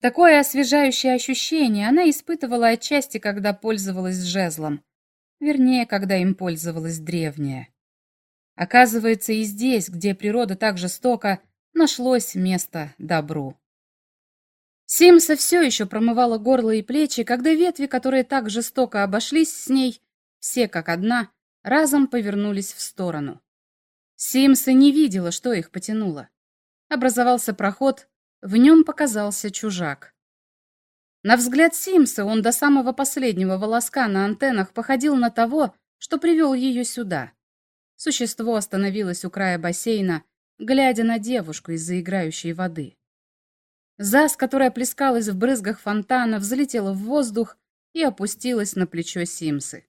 Speaker 1: Такое освежающее ощущение она испытывала отчасти, когда пользовалась жезлом, вернее, когда им пользовалась древняя. Оказывается, и здесь, где природа так жестока, нашлось место добру. Симса все еще промывала горло и плечи, когда ветви, которые так жестоко обошлись с ней, все как одна, разом повернулись в сторону. Симса не видела, что их потянуло. Образовался проход, в нем показался чужак. На взгляд Симса он до самого последнего волоска на антеннах походил на того, что привел ее сюда. Существо остановилось у края бассейна, глядя на девушку из-за играющей воды. Зас, которая плескалась в брызгах фонтана, взлетела в воздух и опустилась на плечо Симсы.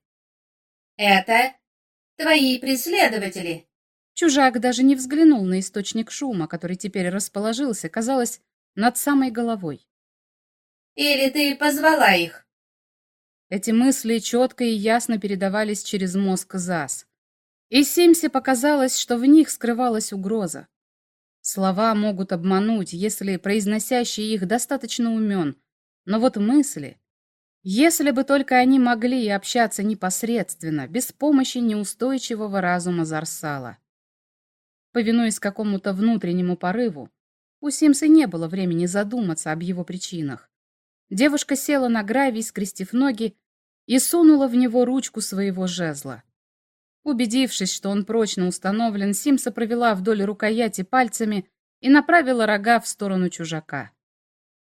Speaker 2: «Это твои преследователи!»
Speaker 1: Чужак даже не взглянул на источник шума, который теперь расположился, казалось, над самой головой.
Speaker 2: «Или ты позвала их?»
Speaker 1: Эти мысли четко и ясно передавались через мозг Зас. И Симсе показалось, что в них скрывалась угроза. Слова могут обмануть, если произносящий их достаточно умен, но вот мысли... Если бы только они могли общаться непосредственно, без помощи неустойчивого разума Зарсала. Повинуясь какому-то внутреннему порыву, У Симсы не было времени задуматься об его причинах. Девушка села на гравий, скрестив ноги, и сунула в него ручку своего жезла. Убедившись, что он прочно установлен, Симса провела вдоль рукояти пальцами и направила рога в сторону чужака.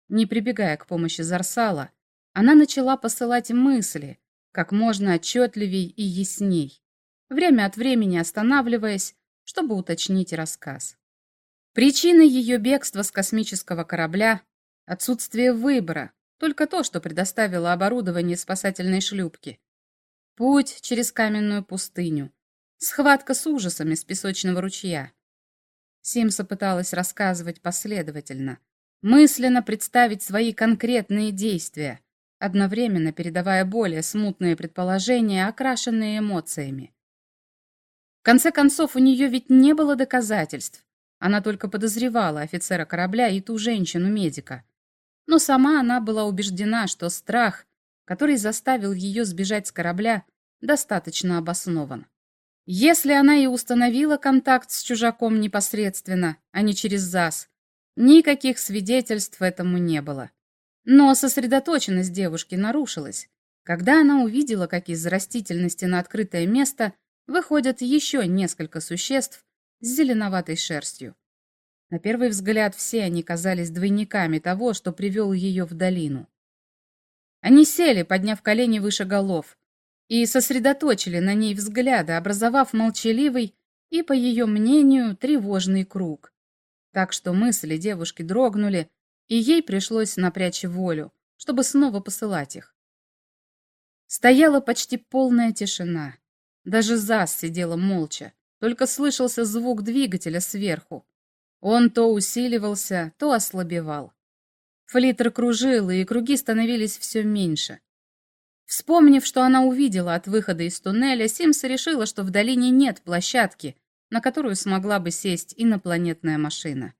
Speaker 1: Не прибегая к помощи Зарсала, она начала посылать мысли, как можно отчетливей и ясней, время от времени останавливаясь, чтобы уточнить рассказ. Причина ее бегства с космического корабля — отсутствие выбора, только то, что предоставило оборудование спасательной шлюпки. Путь через каменную пустыню. Схватка с ужасами с песочного ручья. Симса пыталась рассказывать последовательно, мысленно представить свои конкретные действия, одновременно передавая более смутные предположения, окрашенные эмоциями. В конце концов, у нее ведь не было доказательств. Она только подозревала офицера корабля и ту женщину-медика. Но сама она была убеждена, что страх, который заставил ее сбежать с корабля, достаточно обоснован. Если она и установила контакт с чужаком непосредственно, а не через ЗАС, никаких свидетельств этому не было. Но сосредоточенность девушки нарушилась, когда она увидела, как из растительности на открытое место выходят еще несколько существ с зеленоватой шерстью. На первый взгляд все они казались двойниками того, что привел ее в долину. Они сели, подняв колени выше голов, и сосредоточили на ней взгляды, образовав молчаливый и, по ее мнению, тревожный круг. Так что мысли девушки дрогнули, и ей пришлось напрячь волю, чтобы снова посылать их. Стояла почти полная тишина. Даже Зас сидела молча, только слышался звук двигателя сверху, он то усиливался, то ослабевал. Флиттер кружил, и круги становились все меньше. Вспомнив, что она увидела от выхода из туннеля, Симс решила, что в долине нет площадки, на которую смогла бы сесть инопланетная машина.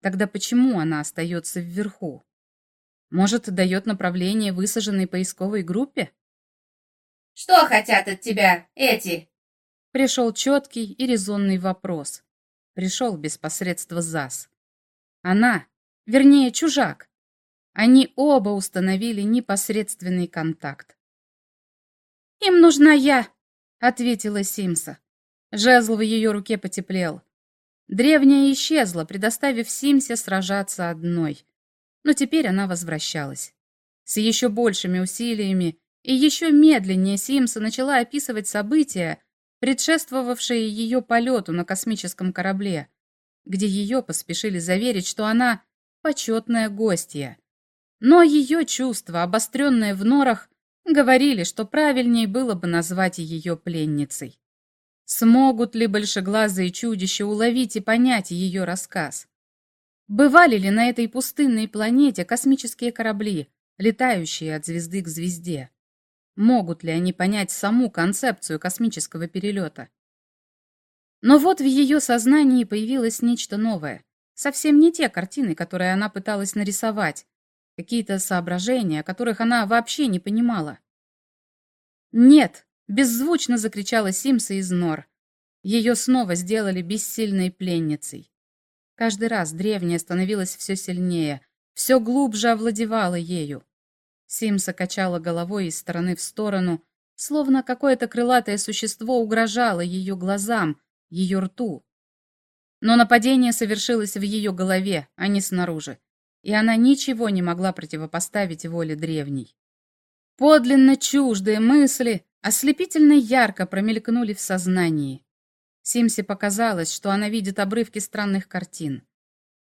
Speaker 1: Тогда почему она остается вверху? Может, дает направление высаженной поисковой группе?
Speaker 2: «Что хотят от тебя эти?»
Speaker 1: Пришел четкий и резонный вопрос пришел без посредства ЗАС. Она, вернее, чужак. Они оба установили непосредственный контакт. «Им нужна я», — ответила Симса. Жезл в ее руке потеплел. Древняя исчезла, предоставив Симсе сражаться одной. Но теперь она возвращалась. С еще большими усилиями и еще медленнее Симса начала описывать события, предшествовавшие ее полету на космическом корабле, где ее поспешили заверить, что она почетная гостья. Но ее чувства, обостренные в норах, говорили, что правильнее было бы назвать ее пленницей. Смогут ли большеглазые чудища уловить и понять ее рассказ? Бывали ли на этой пустынной планете космические корабли, летающие от звезды к звезде? Могут ли они понять саму концепцию космического перелета? Но вот в ее сознании появилось нечто новое. Совсем не те картины, которые она пыталась нарисовать. Какие-то соображения, которых она вообще не понимала. «Нет!» — беззвучно закричала Симса из нор. Ее снова сделали бессильной пленницей. Каждый раз древняя становилась все сильнее, все глубже овладевала ею. Симса качала головой из стороны в сторону, словно какое-то крылатое существо угрожало ее глазам, ее рту. Но нападение совершилось в ее голове, а не снаружи, и она ничего не могла противопоставить воле древней. Подлинно чуждые мысли ослепительно ярко промелькнули в сознании. Симсе показалось, что она видит обрывки странных картин.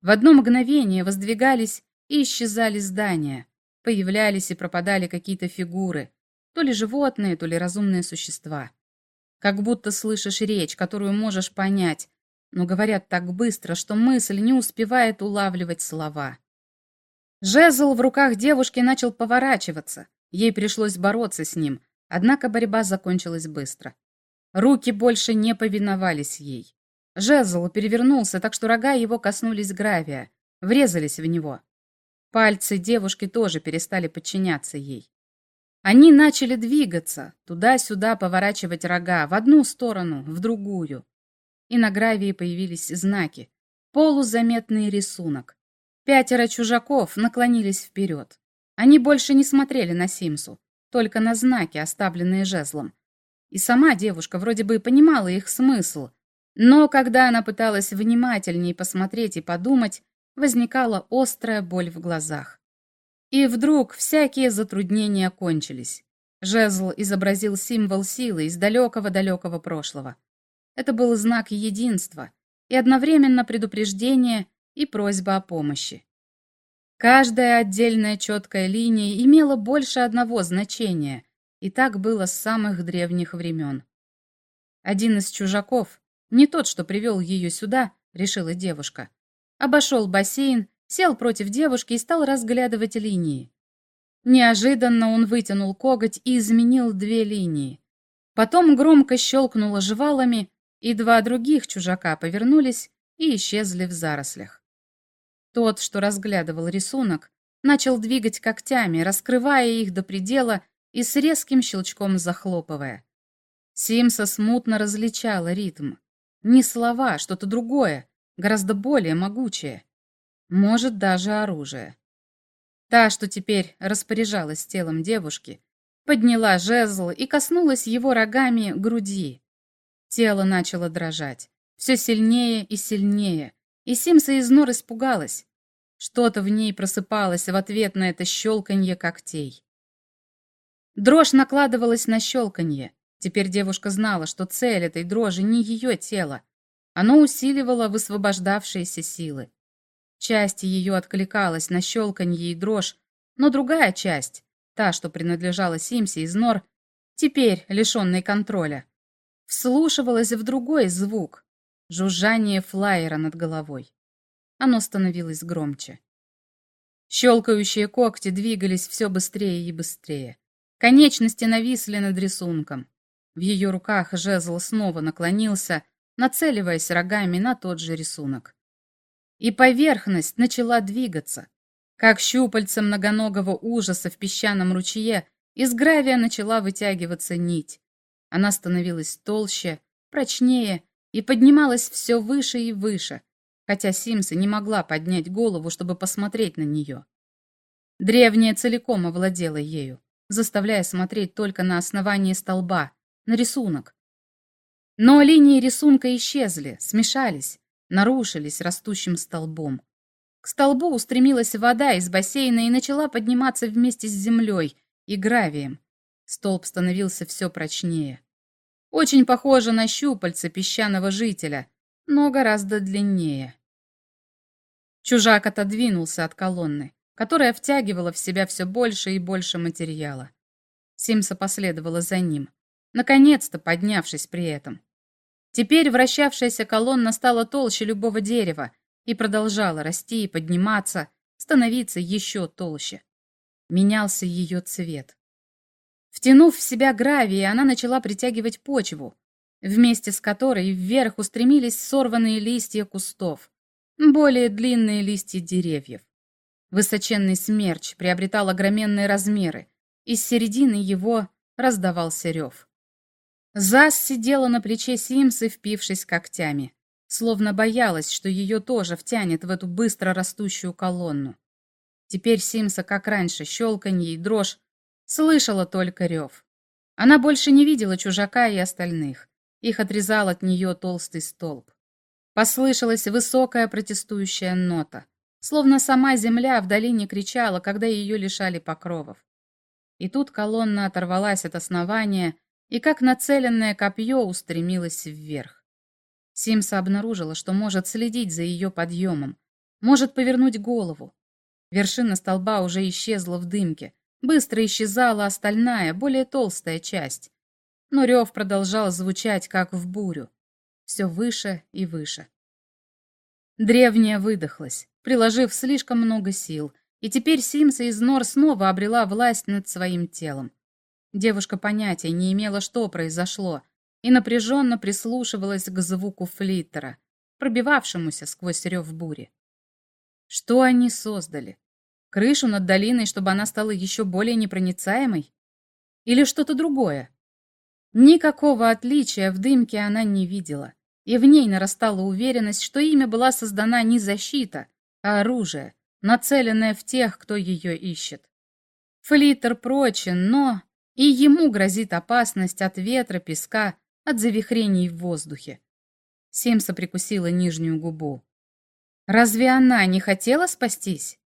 Speaker 1: В одно мгновение воздвигались и исчезали здания, Появлялись и пропадали какие-то фигуры, то ли животные, то ли разумные существа. Как будто слышишь речь, которую можешь понять, но говорят так быстро, что мысль не успевает улавливать слова. Жезл в руках девушки начал поворачиваться. Ей пришлось бороться с ним, однако борьба закончилась быстро. Руки больше не повиновались ей. Жезл перевернулся, так что рога его коснулись гравия, врезались в него. Пальцы девушки тоже перестали подчиняться ей. Они начали двигаться, туда-сюда поворачивать рога, в одну сторону, в другую. И на гравии появились знаки, полузаметный рисунок. Пятеро чужаков наклонились вперед. Они больше не смотрели на Симсу, только на знаки, оставленные жезлом. И сама девушка вроде бы понимала их смысл, но когда она пыталась внимательнее посмотреть и подумать, возникала острая боль в глазах. И вдруг всякие затруднения кончились. Жезл изобразил символ силы из далекого-далекого прошлого. Это был знак единства и одновременно предупреждение и просьба о помощи. Каждая отдельная четкая линия имела больше одного значения, и так было с самых древних времен. Один из чужаков, не тот, что привел ее сюда, решила девушка, обошел бассейн, сел против девушки и стал разглядывать линии. Неожиданно он вытянул коготь и изменил две линии. Потом громко щелкнуло жвалами, и два других чужака повернулись и исчезли в зарослях. Тот, что разглядывал рисунок, начал двигать когтями, раскрывая их до предела и с резким щелчком захлопывая. Симса смутно различала ритм. Не слова, что-то другое, гораздо более могучее. Может, даже оружие. Та, что теперь распоряжалась телом девушки, подняла жезл и коснулась его рогами груди. Тело начало дрожать, все сильнее и сильнее, и Симса из нор испугалась. Что-то в ней просыпалось в ответ на это щелканье когтей. Дрожь накладывалась на щелканье. Теперь девушка знала, что цель этой дрожи не ее тело. Оно усиливало высвобождавшиеся силы. Часть ее откликалась на щелканье и дрожь, но другая часть, та, что принадлежала Симсе из нор, теперь лишенной контроля, вслушивалась в другой звук, жужжание флайера над головой. Оно становилось громче. Щелкающие когти двигались все быстрее и быстрее. Конечности нависли над рисунком. В ее руках жезл снова наклонился, нацеливаясь рогами на тот же рисунок. И поверхность начала двигаться. Как щупальца многоногого ужаса в песчаном ручье, из гравия начала вытягиваться нить. Она становилась толще, прочнее и поднималась все выше и выше, хотя Симса не могла поднять голову, чтобы посмотреть на нее. Древняя целиком овладела ею, заставляя смотреть только на основание столба, на рисунок. Но линии рисунка исчезли, смешались, нарушились растущим столбом. К столбу устремилась вода из бассейна и начала подниматься вместе с землей и гравием. Столб становился все прочнее. Очень похоже на щупальца песчаного жителя, но гораздо длиннее. Чужак отодвинулся от колонны, которая втягивала в себя все больше и больше материала. Симса последовала за ним, наконец-то поднявшись при этом. Теперь вращавшаяся колонна стала толще любого дерева и продолжала расти и подниматься, становиться еще толще. Менялся ее цвет. Втянув в себя гравий, она начала притягивать почву, вместе с которой вверх устремились сорванные листья кустов, более длинные листья деревьев. Высоченный смерч приобретал огроменные размеры, из середины его раздавался рев. Зас сидела на плече Симсы, впившись когтями, словно боялась, что ее тоже втянет в эту быстро растущую колонну. Теперь Симса, как раньше, щелканье и дрожь, Слышала только рев. Она больше не видела чужака и остальных. Их отрезал от нее толстый столб. Послышалась высокая протестующая нота, словно сама земля в долине кричала, когда ее лишали покровов. И тут колонна оторвалась от основания и, как нацеленное копье, устремилась вверх. Симса обнаружила, что может следить за ее подъемом, может повернуть голову. Вершина столба уже исчезла в дымке, Быстро исчезала остальная, более толстая часть. Но рев продолжал звучать, как в бурю. Все выше и выше. Древняя выдохлась, приложив слишком много сил, и теперь Симса из Нор снова обрела власть над своим телом. Девушка понятия не имела, что произошло, и напряженно прислушивалась к звуку флиттера, пробивавшемуся сквозь рев бури. Что они создали? Крышу над долиной, чтобы она стала еще более непроницаемой? Или что-то другое? Никакого отличия в дымке она не видела. и в ней нарастала уверенность, что ими была создана не защита, а оружие, нацеленное в тех, кто ее ищет. Флиттер прочен, но и ему грозит опасность от ветра, песка, от завихрений в воздухе. Симса прикусила нижнюю губу. Разве она не хотела спастись?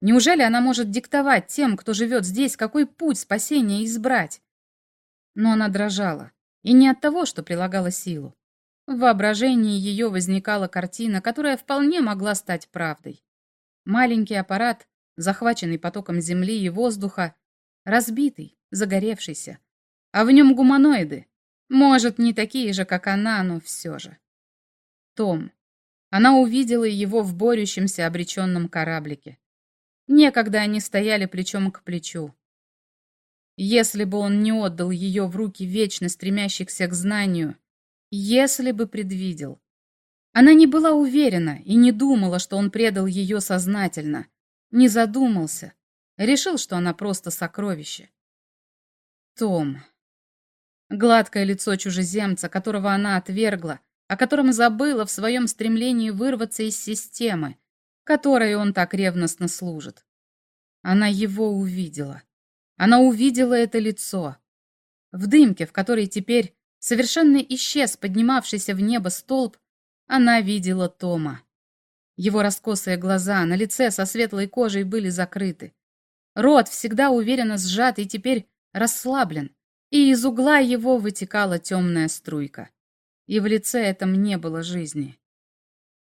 Speaker 1: Неужели она может диктовать тем, кто живет здесь, какой путь спасения избрать? Но она дрожала, и не от того, что прилагала силу. В воображении ее возникала картина, которая вполне могла стать правдой. Маленький аппарат, захваченный потоком земли и воздуха, разбитый, загоревшийся, а в нем гуманоиды, может, не такие же, как она, но все же. Том. Она увидела его в борющемся обреченном кораблике. Некогда они стояли плечом к плечу. Если бы он не отдал ее в руки вечно стремящихся к знанию, если бы предвидел. Она не была уверена и не думала, что он предал ее сознательно, не задумался, решил, что она просто сокровище. Том. Гладкое лицо чужеземца, которого она отвергла, о котором забыла в своем стремлении вырваться из системы, которой он так ревностно служит. Она его увидела. Она увидела это лицо. В дымке, в которой теперь совершенно исчез поднимавшийся в небо столб, она видела Тома. Его раскосые глаза на лице со светлой кожей были закрыты. Рот всегда уверенно сжат и теперь расслаблен, и из угла его вытекала темная струйка. И в лице этом не было жизни.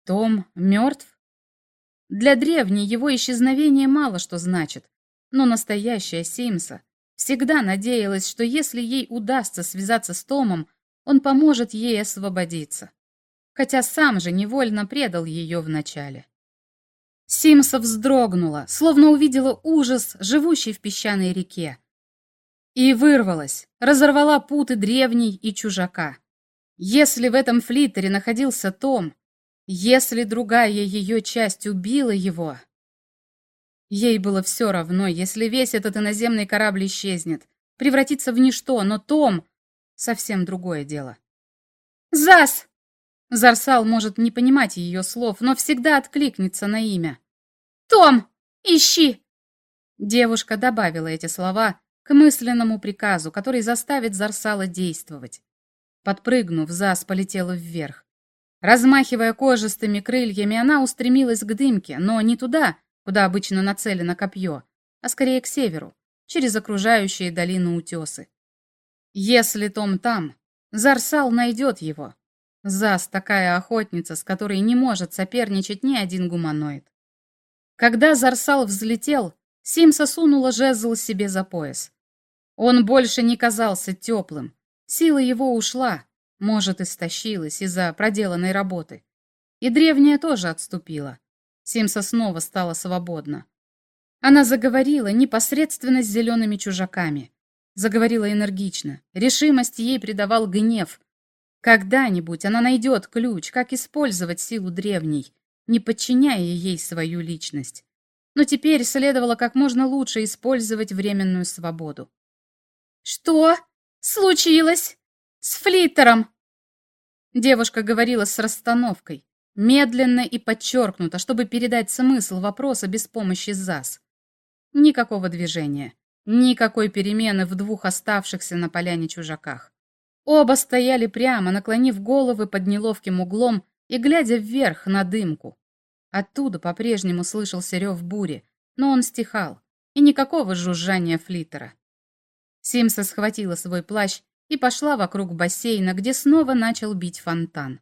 Speaker 1: Том мертв? Для древней его исчезновение мало что значит, но настоящая Симса всегда надеялась, что если ей удастся связаться с Томом, он поможет ей освободиться. Хотя сам же невольно предал ее вначале. Симса вздрогнула, словно увидела ужас, живущий в песчаной реке. И вырвалась, разорвала путы древней и чужака. Если в этом флиттере находился Том, если другая ее часть убила его... Ей было все равно, если весь этот иноземный корабль исчезнет, превратится в ничто, но Том — совсем другое дело. «Зас!» Зарсал может не понимать ее слов, но всегда откликнется на имя. «Том, ищи!» Девушка добавила эти слова к мысленному приказу, который заставит Зарсала действовать. Подпрыгнув, Зас полетела вверх. Размахивая кожистыми крыльями, она устремилась к дымке, но не туда, куда обычно нацелено копье, а скорее к северу, через окружающие долину утесы. Если Том там, Зарсал найдет его. Зас такая охотница, с которой не может соперничать ни один гуманоид. Когда Зарсал взлетел, Симса сунула жезл себе за пояс. Он больше не казался теплым. Сила его ушла, может, истощилась из-за проделанной работы. И древняя тоже отступила. Симса снова стала свободна. Она заговорила непосредственно с зелеными чужаками. Заговорила энергично. Решимость ей придавал гнев. Когда-нибудь она найдет ключ, как использовать силу древней, не подчиняя ей свою личность. Но теперь следовало как можно лучше использовать временную свободу. «Что случилось?» «С флиттером!» Девушка говорила с расстановкой, медленно и подчеркнуто, чтобы передать смысл вопроса без помощи ЗАС. Никакого движения, никакой перемены в двух оставшихся на поляне чужаках. Оба стояли прямо, наклонив головы под неловким углом и глядя вверх на дымку. Оттуда по-прежнему слышался рев бури, но он стихал, и никакого жужжания флиттера. Симса схватила свой плащ и пошла вокруг бассейна, где снова начал бить фонтан.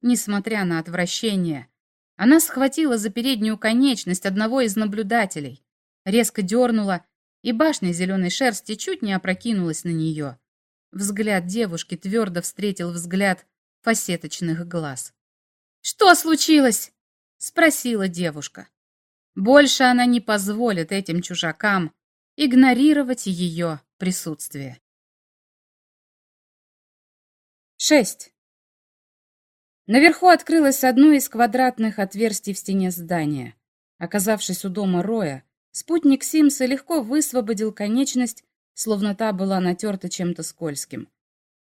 Speaker 1: Несмотря на отвращение, она схватила за переднюю конечность одного из наблюдателей, резко дернула, и башня зеленой шерсти чуть не опрокинулась на нее. Взгляд девушки твердо встретил взгляд фасеточных глаз. «Что случилось?» — спросила девушка. Больше она не позволит этим чужакам игнорировать ее присутствие. 6. Наверху открылось одно из квадратных отверстий в стене здания. Оказавшись у дома Роя, спутник Симса легко высвободил конечность, словно та была натерта чем-то скользким.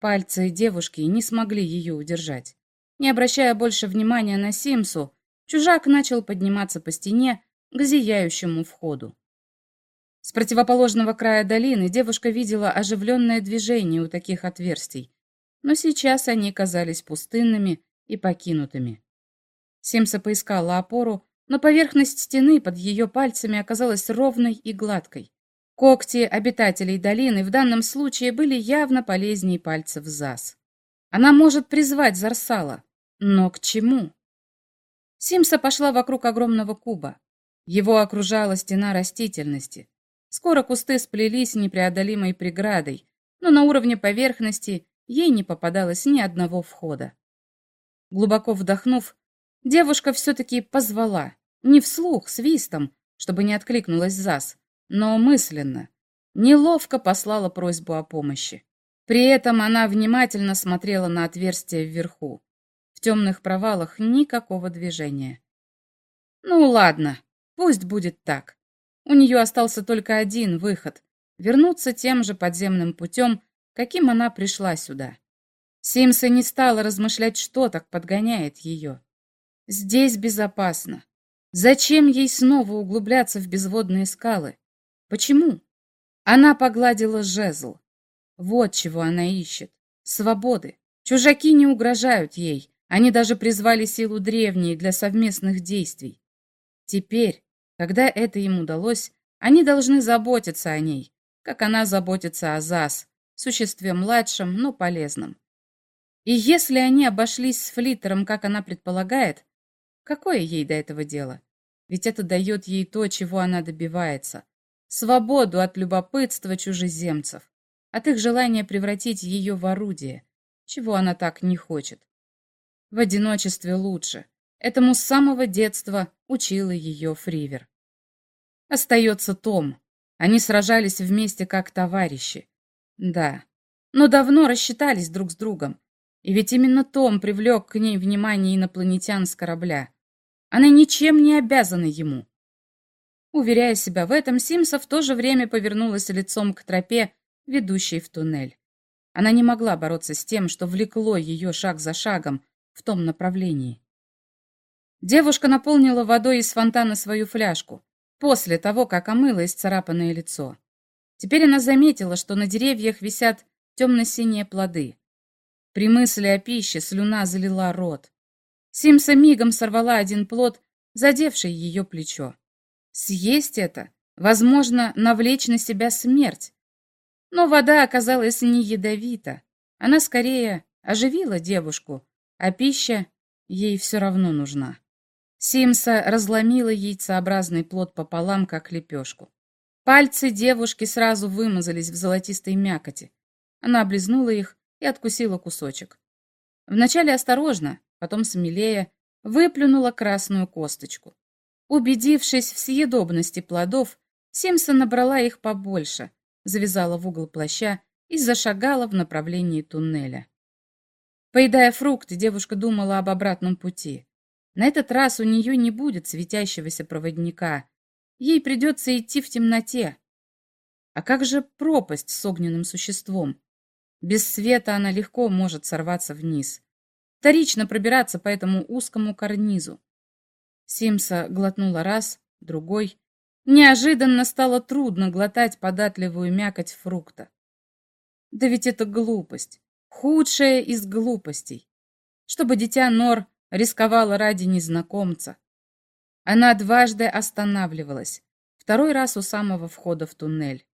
Speaker 1: Пальцы девушки не смогли ее удержать. Не обращая больше внимания на Симсу, чужак начал подниматься по стене к зияющему входу. С противоположного края долины девушка видела оживленное движение у таких отверстий, но сейчас они казались пустынными и покинутыми. Симса поискала опору, но поверхность стены под ее пальцами оказалась ровной и гладкой. Когти обитателей долины в данном случае были явно полезнее пальцев ЗАС. Она может призвать Зарсала, но к чему? Симса пошла вокруг огромного куба. Его окружала стена растительности. Скоро кусты сплелись непреодолимой преградой, но на уровне поверхности ей не попадалось ни одного входа. Глубоко вдохнув, девушка все-таки позвала, не вслух, свистом, чтобы не откликнулась ЗАС, но мысленно, неловко послала просьбу о помощи. При этом она внимательно смотрела на отверстие вверху. В темных провалах никакого движения. Ну ладно, пусть будет так. У нее остался только один выход — вернуться тем же подземным путем, каким она пришла сюда. Симса не стала размышлять, что так подгоняет ее. Здесь безопасно. Зачем ей снова углубляться в безводные скалы? Почему? Она погладила жезл. Вот чего она ищет. Свободы. Чужаки не угрожают ей. Они даже призвали силу древней для совместных действий. Теперь, когда это им удалось, они должны заботиться о ней, как она заботится о Зас, существе младшем, но полезном. И если они обошлись с Флиттером, как она предполагает, какое ей до этого дело? Ведь это дает ей то, чего она добивается свободу от любопытства чужеземцев, от их желания превратить ее в орудие, чего она так не хочет. В одиночестве лучше. Этому с самого детства учила ее Фривер. Остается Том. Они сражались вместе как товарищи. Да, но давно рассчитались друг с другом. И ведь именно Том привлек к ней внимание инопланетян с корабля. Она ничем не обязана ему. Уверяя себя в этом, Симса в то же время повернулась лицом к тропе, ведущей в туннель. Она не могла бороться с тем, что влекло ее шаг за шагом в том направлении. Девушка наполнила водой из фонтана свою фляжку, после того, как омыла исцарапанное лицо. Теперь она заметила, что на деревьях висят темно-синие плоды. При мысли о пище слюна залила рот. Симса мигом сорвала один плод, задевший ее плечо. Съесть это, возможно, навлечь на себя смерть. Но вода оказалась не ядовита. Она скорее оживила девушку, а пища ей все равно нужна. Симса разломила яйцеобразный плод пополам, как лепешку. Пальцы девушки сразу вымазались в золотистой мякоти. Она облизнула их и откусила кусочек. Вначале осторожно, потом смелее, выплюнула красную косточку. Убедившись в съедобности плодов, Симсон набрала их побольше, завязала в угол плаща и зашагала в направлении туннеля. Поедая фрукты, девушка думала об обратном пути. На этот раз у нее не будет светящегося проводника. Ей придется идти в темноте. А как же пропасть с огненным существом? Без света она легко может сорваться вниз. Вторично пробираться по этому узкому карнизу. Симса глотнула раз, другой. Неожиданно стало трудно глотать податливую мякоть фрукта. Да ведь это глупость. Худшая из глупостей. Чтобы дитя Нор рисковало ради незнакомца. Она дважды останавливалась. Второй раз у самого входа в туннель.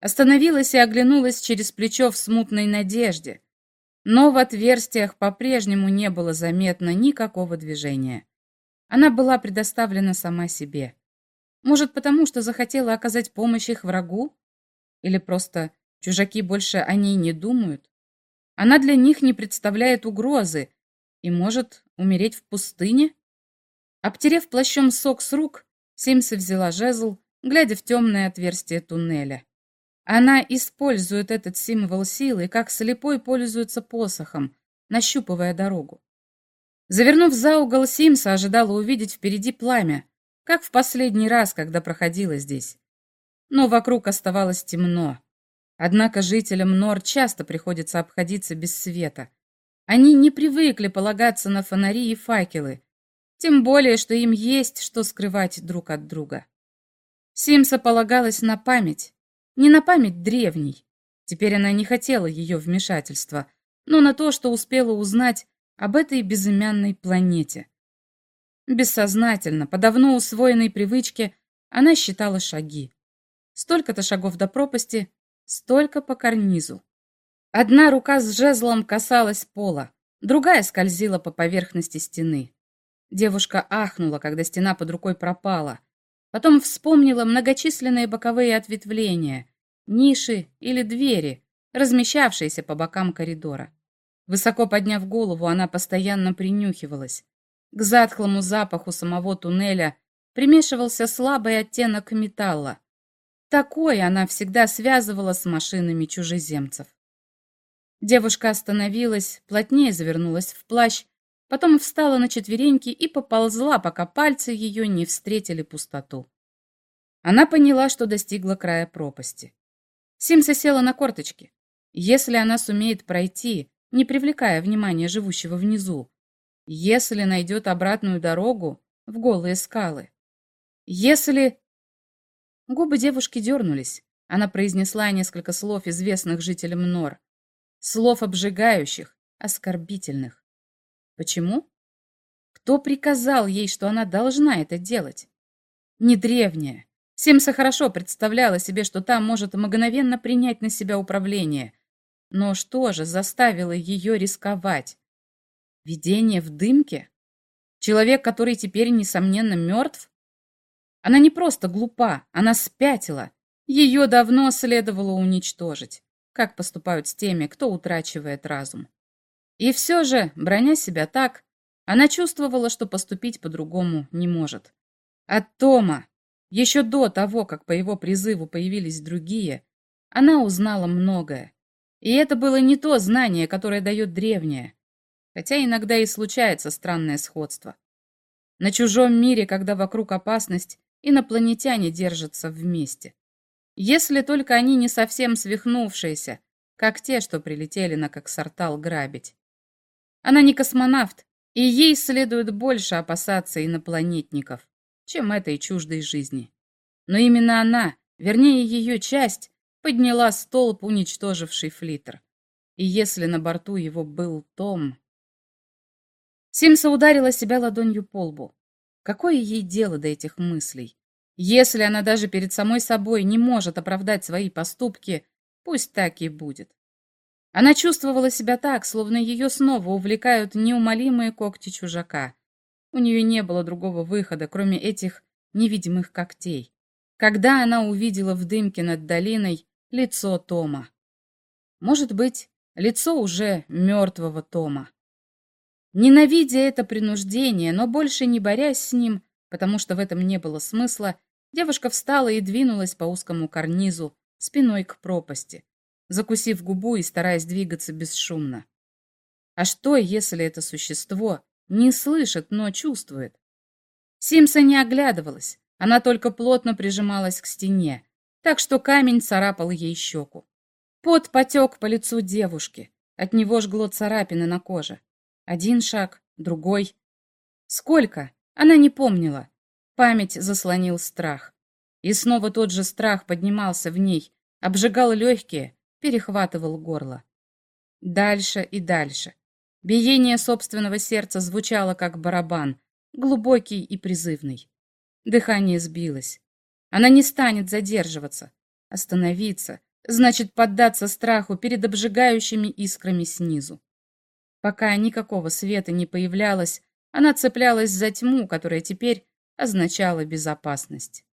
Speaker 1: Остановилась и оглянулась через плечо в смутной надежде. Но в отверстиях по-прежнему не было заметно никакого движения. Она была предоставлена сама себе. Может, потому что захотела оказать помощь их врагу? Или просто чужаки больше о ней не думают? Она для них не представляет угрозы и может умереть в пустыне? Обтерев плащом сок с рук, Симса взяла жезл, глядя в темное отверстие туннеля. Она использует этот символ силы, как слепой пользуется посохом, нащупывая дорогу. Завернув за угол, Симса ожидала увидеть впереди пламя, как в последний раз, когда проходила здесь. Но вокруг оставалось темно. Однако жителям Нор часто приходится обходиться без света. Они не привыкли полагаться на фонари и факелы, тем более, что им есть что скрывать друг от друга. Симса полагалась на память, не на память древней. Теперь она не хотела ее вмешательства, но на то, что успела узнать об этой безымянной планете. Бессознательно, по давно усвоенной привычке, она считала шаги. Столько-то шагов до пропасти, столько по карнизу. Одна рука с жезлом касалась пола, другая скользила по поверхности стены. Девушка ахнула, когда стена под рукой пропала. Потом вспомнила многочисленные боковые ответвления, ниши или двери, размещавшиеся по бокам коридора. Высоко подняв голову, она постоянно принюхивалась. К затхлому запаху самого туннеля примешивался слабый оттенок металла. Такой она всегда связывала с машинами чужеземцев. Девушка остановилась, плотнее завернулась в плащ, потом встала на четвереньки и поползла, пока пальцы ее не встретили пустоту. Она поняла, что достигла края пропасти. Симса села на корточки. Если она сумеет пройти, не привлекая внимания живущего внизу, если найдет обратную дорогу в голые скалы. Если... Губы девушки дернулись. Она произнесла несколько слов, известных жителям Нор. Слов обжигающих, оскорбительных. Почему? Кто приказал ей, что она должна это делать? Не древняя. Семса хорошо представляла себе, что та может мгновенно принять на себя управление. Но что же заставило ее рисковать? Видение в дымке? Человек, который теперь, несомненно, мертв? Она не просто глупа, она спятила. Ее давно следовало уничтожить, как поступают с теми, кто утрачивает разум. И все же, броня себя так, она чувствовала, что поступить по-другому не может. От Тома, еще до того, как по его призыву появились другие, она узнала многое. И это было не то знание, которое дает древнее, хотя иногда и случается странное сходство. На чужом мире, когда вокруг опасность, инопланетяне держатся вместе. Если только они не совсем свихнувшиеся, как те, что прилетели на Коксартал грабить. Она не космонавт, и ей следует больше опасаться инопланетников, чем этой чуждой жизни. Но именно она, вернее ее часть, подняла столб, уничтоживший флиттер. И если на борту его был Том... Симса ударила себя ладонью по лбу. Какое ей дело до этих мыслей? Если она даже перед самой собой не может оправдать свои поступки, пусть так и будет. Она чувствовала себя так, словно ее снова увлекают неумолимые когти чужака. У нее не было другого выхода, кроме этих невидимых когтей. Когда она увидела в дымке над долиной лицо Тома. Может быть, лицо уже мертвого Тома. Ненавидя это принуждение, но больше не борясь с ним, потому что в этом не было смысла, девушка встала и двинулась по узкому карнизу, спиной к пропасти, закусив губу и стараясь двигаться бесшумно. А что, если это существо не слышит, но чувствует? Симса не оглядывалась, она только плотно прижималась к стене, так что камень царапал ей щеку. Пот потек по лицу девушки, от него жгло царапины на коже. Один шаг, другой. Сколько? Она не помнила. Память заслонил страх. И снова тот же страх поднимался в ней, обжигал легкие, перехватывал горло. Дальше и дальше. Биение собственного сердца звучало как барабан, глубокий и призывный. Дыхание сбилось. Она не станет задерживаться. Остановиться значит поддаться страху перед обжигающими искрами снизу. Пока никакого света не появлялось, она цеплялась за тьму, которая теперь означала безопасность.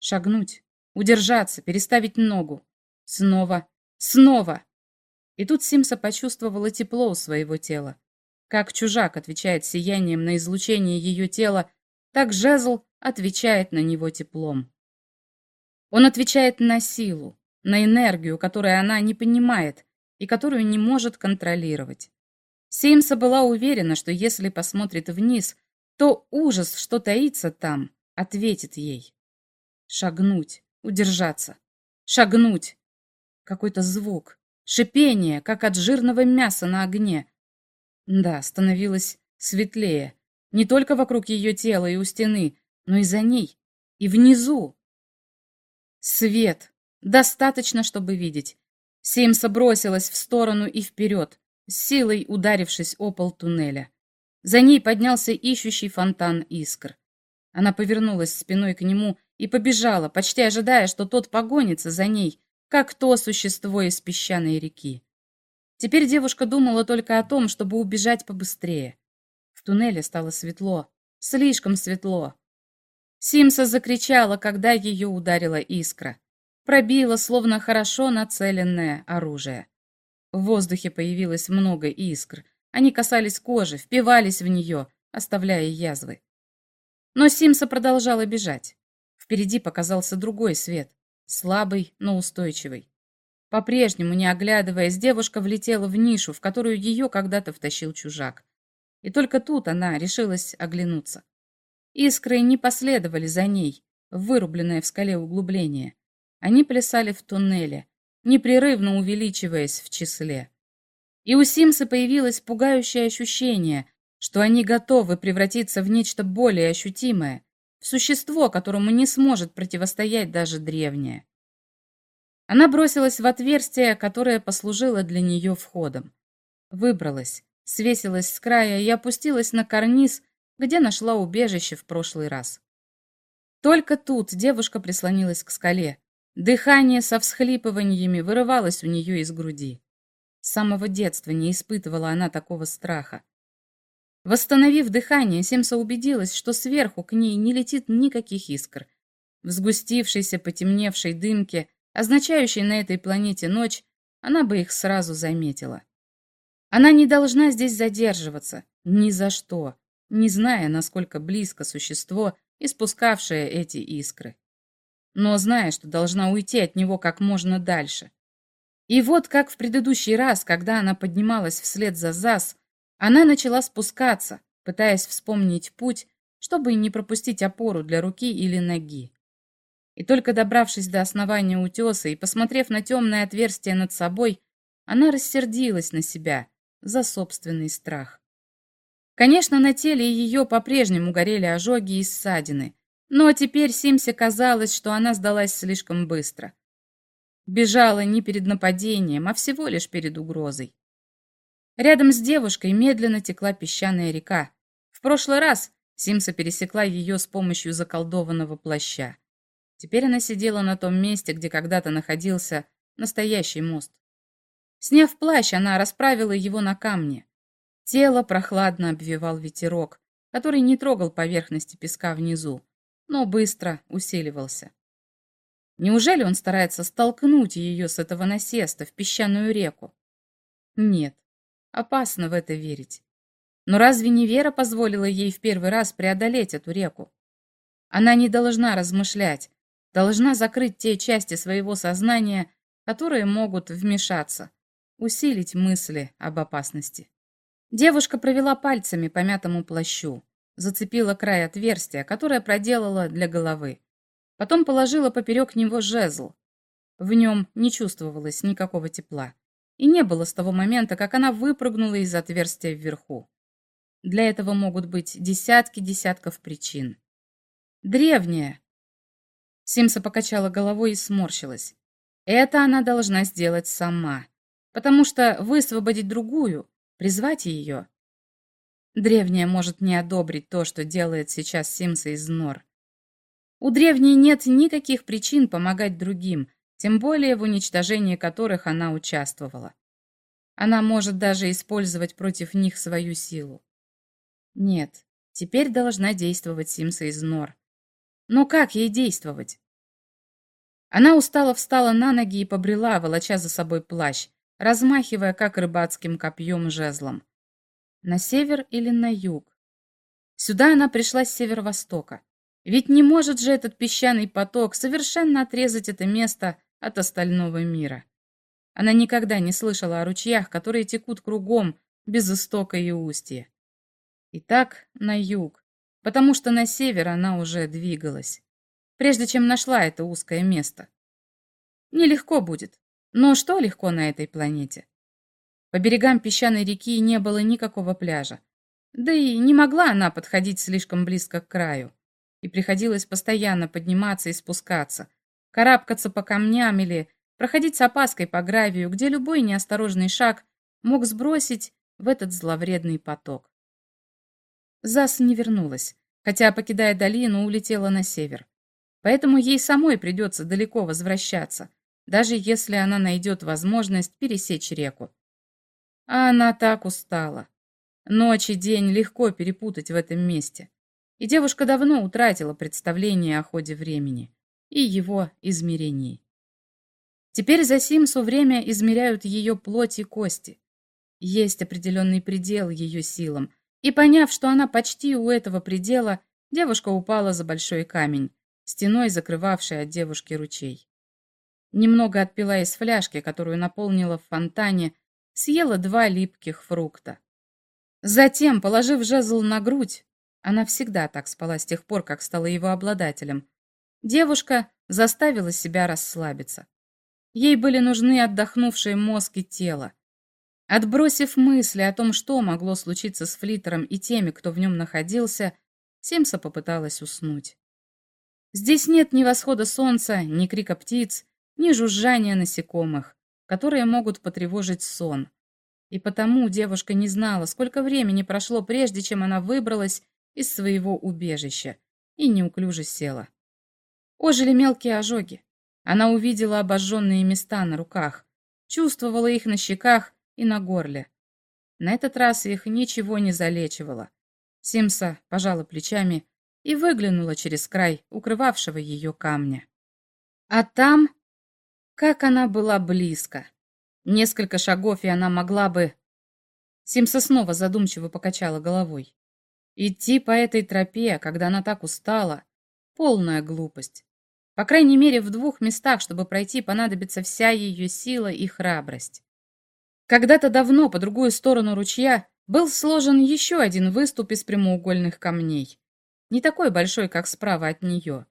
Speaker 1: Шагнуть, удержаться, переставить ногу. Снова, снова. И тут Симса почувствовала тепло у своего тела. Как чужак отвечает сиянием на излучение ее тела, так жезл отвечает на него теплом. Он отвечает на силу, на энергию, которую она не понимает и которую не может контролировать. Сеймса была уверена, что если посмотрит вниз, то ужас, что таится там, ответит ей. Шагнуть, удержаться, шагнуть. Какой-то звук, шипение, как от жирного мяса на огне. Да, становилось светлее. Не только вокруг ее тела и у стены, но и за ней, и внизу. Свет. Достаточно, чтобы видеть. Симса бросилась в сторону и вперед, силой ударившись о пол туннеля. За ней поднялся ищущий фонтан искр. Она повернулась спиной к нему и побежала, почти ожидая, что тот погонится за ней, как то существо из песчаной реки. Теперь девушка думала только о том, чтобы убежать побыстрее. В туннеле стало светло, слишком светло. Симса закричала, когда ее ударила искра. Пробила, словно хорошо нацеленное оружие. В воздухе появилось много искр. Они касались кожи, впивались в нее, оставляя язвы. Но Симса продолжала бежать. Впереди показался другой свет, слабый, но устойчивый. По-прежнему, не оглядываясь, девушка влетела в нишу, в которую ее когда-то втащил чужак. И только тут она решилась оглянуться. Искры не последовали за ней, вырубленное в скале углубление. Они плясали в туннеле, непрерывно увеличиваясь в числе. И у Симса появилось пугающее ощущение, что они готовы превратиться в нечто более ощутимое, в существо, которому не сможет противостоять даже древнее. Она бросилась в отверстие, которое послужило для нее входом. Выбралась, свесилась с края и опустилась на карниз, где нашла убежище в прошлый раз. Только тут девушка прислонилась к скале. Дыхание со всхлипываниями вырывалось у нее из груди. С самого детства не испытывала она такого страха. Восстановив дыхание, Семса убедилась, что сверху к ней не летит никаких искр. В сгустившейся, потемневшей дымке, означающей на этой планете ночь, она бы их сразу заметила. Она не должна здесь задерживаться, ни за что, не зная, насколько близко существо, испускавшее эти искры. Но зная, что должна уйти от него как можно дальше. И вот как в предыдущий раз, когда она поднималась вслед за Зас, она начала спускаться, пытаясь вспомнить путь, чтобы не пропустить опору для руки или ноги. И только добравшись до основания утеса и посмотрев на темное отверстие над собой, она рассердилась на себя за собственный страх. Конечно, на теле ее по-прежнему горели ожоги и ссадины, но теперь Симсе казалось, что она сдалась слишком быстро. Бежала не перед нападением, а всего лишь перед угрозой. Рядом с девушкой медленно текла песчаная река. В прошлый раз Симса пересекла ее с помощью заколдованного плаща. Теперь она сидела на том месте, где когда-то находился настоящий мост. Сняв плащ, она расправила его на камне. Тело прохладно обвивал ветерок, который не трогал поверхности песка внизу, но быстро усиливался. Неужели он старается столкнуть ее с этого насеста в песчаную реку? Нет, Опасно в это верить. Но разве не Вера позволила ей в первый раз преодолеть эту реку? Она не должна размышлять, должна закрыть те части своего сознания, которые могут вмешаться, усилить мысли об опасности. Девушка провела пальцами по мятому плащу, зацепила край отверстия, которое проделала для головы. Потом положила поперек него жезл. В нем не чувствовалось никакого тепла и не было с того момента, как она выпрыгнула из отверстия вверху. Для этого могут быть десятки десятков причин. Древняя. Симса покачала головой и сморщилась. Это она должна сделать сама, потому что высвободить другую, призвать ее. Древняя может не одобрить то, что делает сейчас Симса из нор. У древней нет никаких причин помогать другим, тем более в уничтожении которых она участвовала. Она может даже использовать против них свою силу. Нет, теперь должна действовать Симса из нор. Но как ей действовать? Она устало встала на ноги и побрела, волоча за собой плащ, размахивая как рыбацким копьем жезлом. На север или на юг? Сюда она пришла с северо-востока. Ведь не может же этот песчаный поток совершенно отрезать это место от остального мира. Она никогда не слышала о ручьях, которые текут кругом, без истока и устья. Итак, на юг, потому что на север она уже двигалась, прежде чем нашла это узкое место. Нелегко будет, но что легко на этой планете? По берегам песчаной реки не было никакого пляжа. Да и не могла она подходить слишком близко к краю. И приходилось постоянно подниматься и спускаться, карабкаться по камням или проходить с опаской по гравию, где любой неосторожный шаг мог сбросить в этот зловредный поток. Зас не вернулась, хотя, покидая долину, улетела на север. Поэтому ей самой придется далеко возвращаться, даже если она найдет возможность пересечь реку. А она так устала. Ночь и день легко перепутать в этом месте. И девушка давно утратила представление о ходе времени и его измерений. Теперь за Симсу время измеряют ее плоть и кости. Есть определенный предел ее силам, и поняв, что она почти у этого предела, девушка упала за большой камень, стеной закрывавший от девушки ручей. Немного отпила из фляжки, которую наполнила в фонтане, съела два липких фрукта. Затем, положив жезл на грудь, она всегда так спала с тех пор, как стала его обладателем, девушка заставила себя расслабиться. Ей были нужны отдохнувшие мозг и тело. Отбросив мысли о том, что могло случиться с Флиттером и теми, кто в нем находился, Симса попыталась уснуть. Здесь нет ни восхода солнца, ни крика птиц, ни жужжания насекомых, которые могут потревожить сон и потому девушка не знала, сколько времени прошло, прежде чем она выбралась из своего убежища и неуклюже села. Ожили мелкие ожоги. Она увидела обожженные места на руках, чувствовала их на щеках и на горле. На этот раз их ничего не залечивало. Симса пожала плечами и выглянула через край укрывавшего ее камня. А там, как она была близко. Несколько шагов, и она могла бы... Симса снова задумчиво покачала головой. Идти по этой тропе, когда она так устала, полная глупость. По крайней мере, в двух местах, чтобы пройти, понадобится вся ее сила и храбрость. Когда-то давно, по другую сторону ручья, был сложен еще один выступ из прямоугольных камней. Не такой большой, как справа от нее.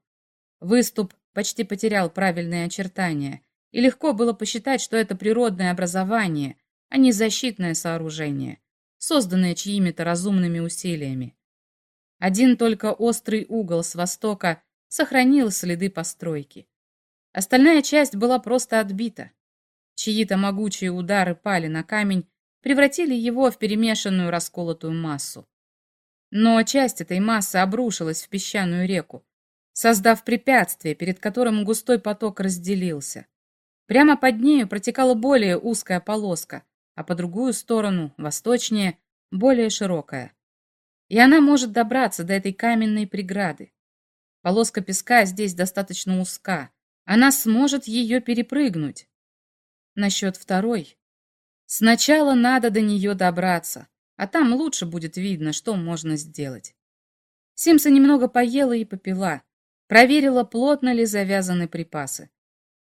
Speaker 1: Выступ почти потерял правильные очертания, и легко было посчитать, что это природное образование, а не защитное сооружение, созданное чьими-то разумными усилиями. Один только острый угол с востока сохранил следы постройки. Остальная часть была просто отбита. Чьи-то могучие удары пали на камень, превратили его в перемешанную расколотую массу. Но часть этой массы обрушилась в песчаную реку, создав препятствие, перед которым густой поток разделился. Прямо под нею протекала более узкая полоска, а по другую сторону, восточнее, более широкая. И она может добраться до этой каменной преграды. Полоска песка здесь достаточно узка. Она сможет ее перепрыгнуть. Насчет второй. Сначала надо до нее добраться, а там лучше будет видно, что можно сделать. Симса немного поела и попила, проверила, плотно ли завязаны припасы.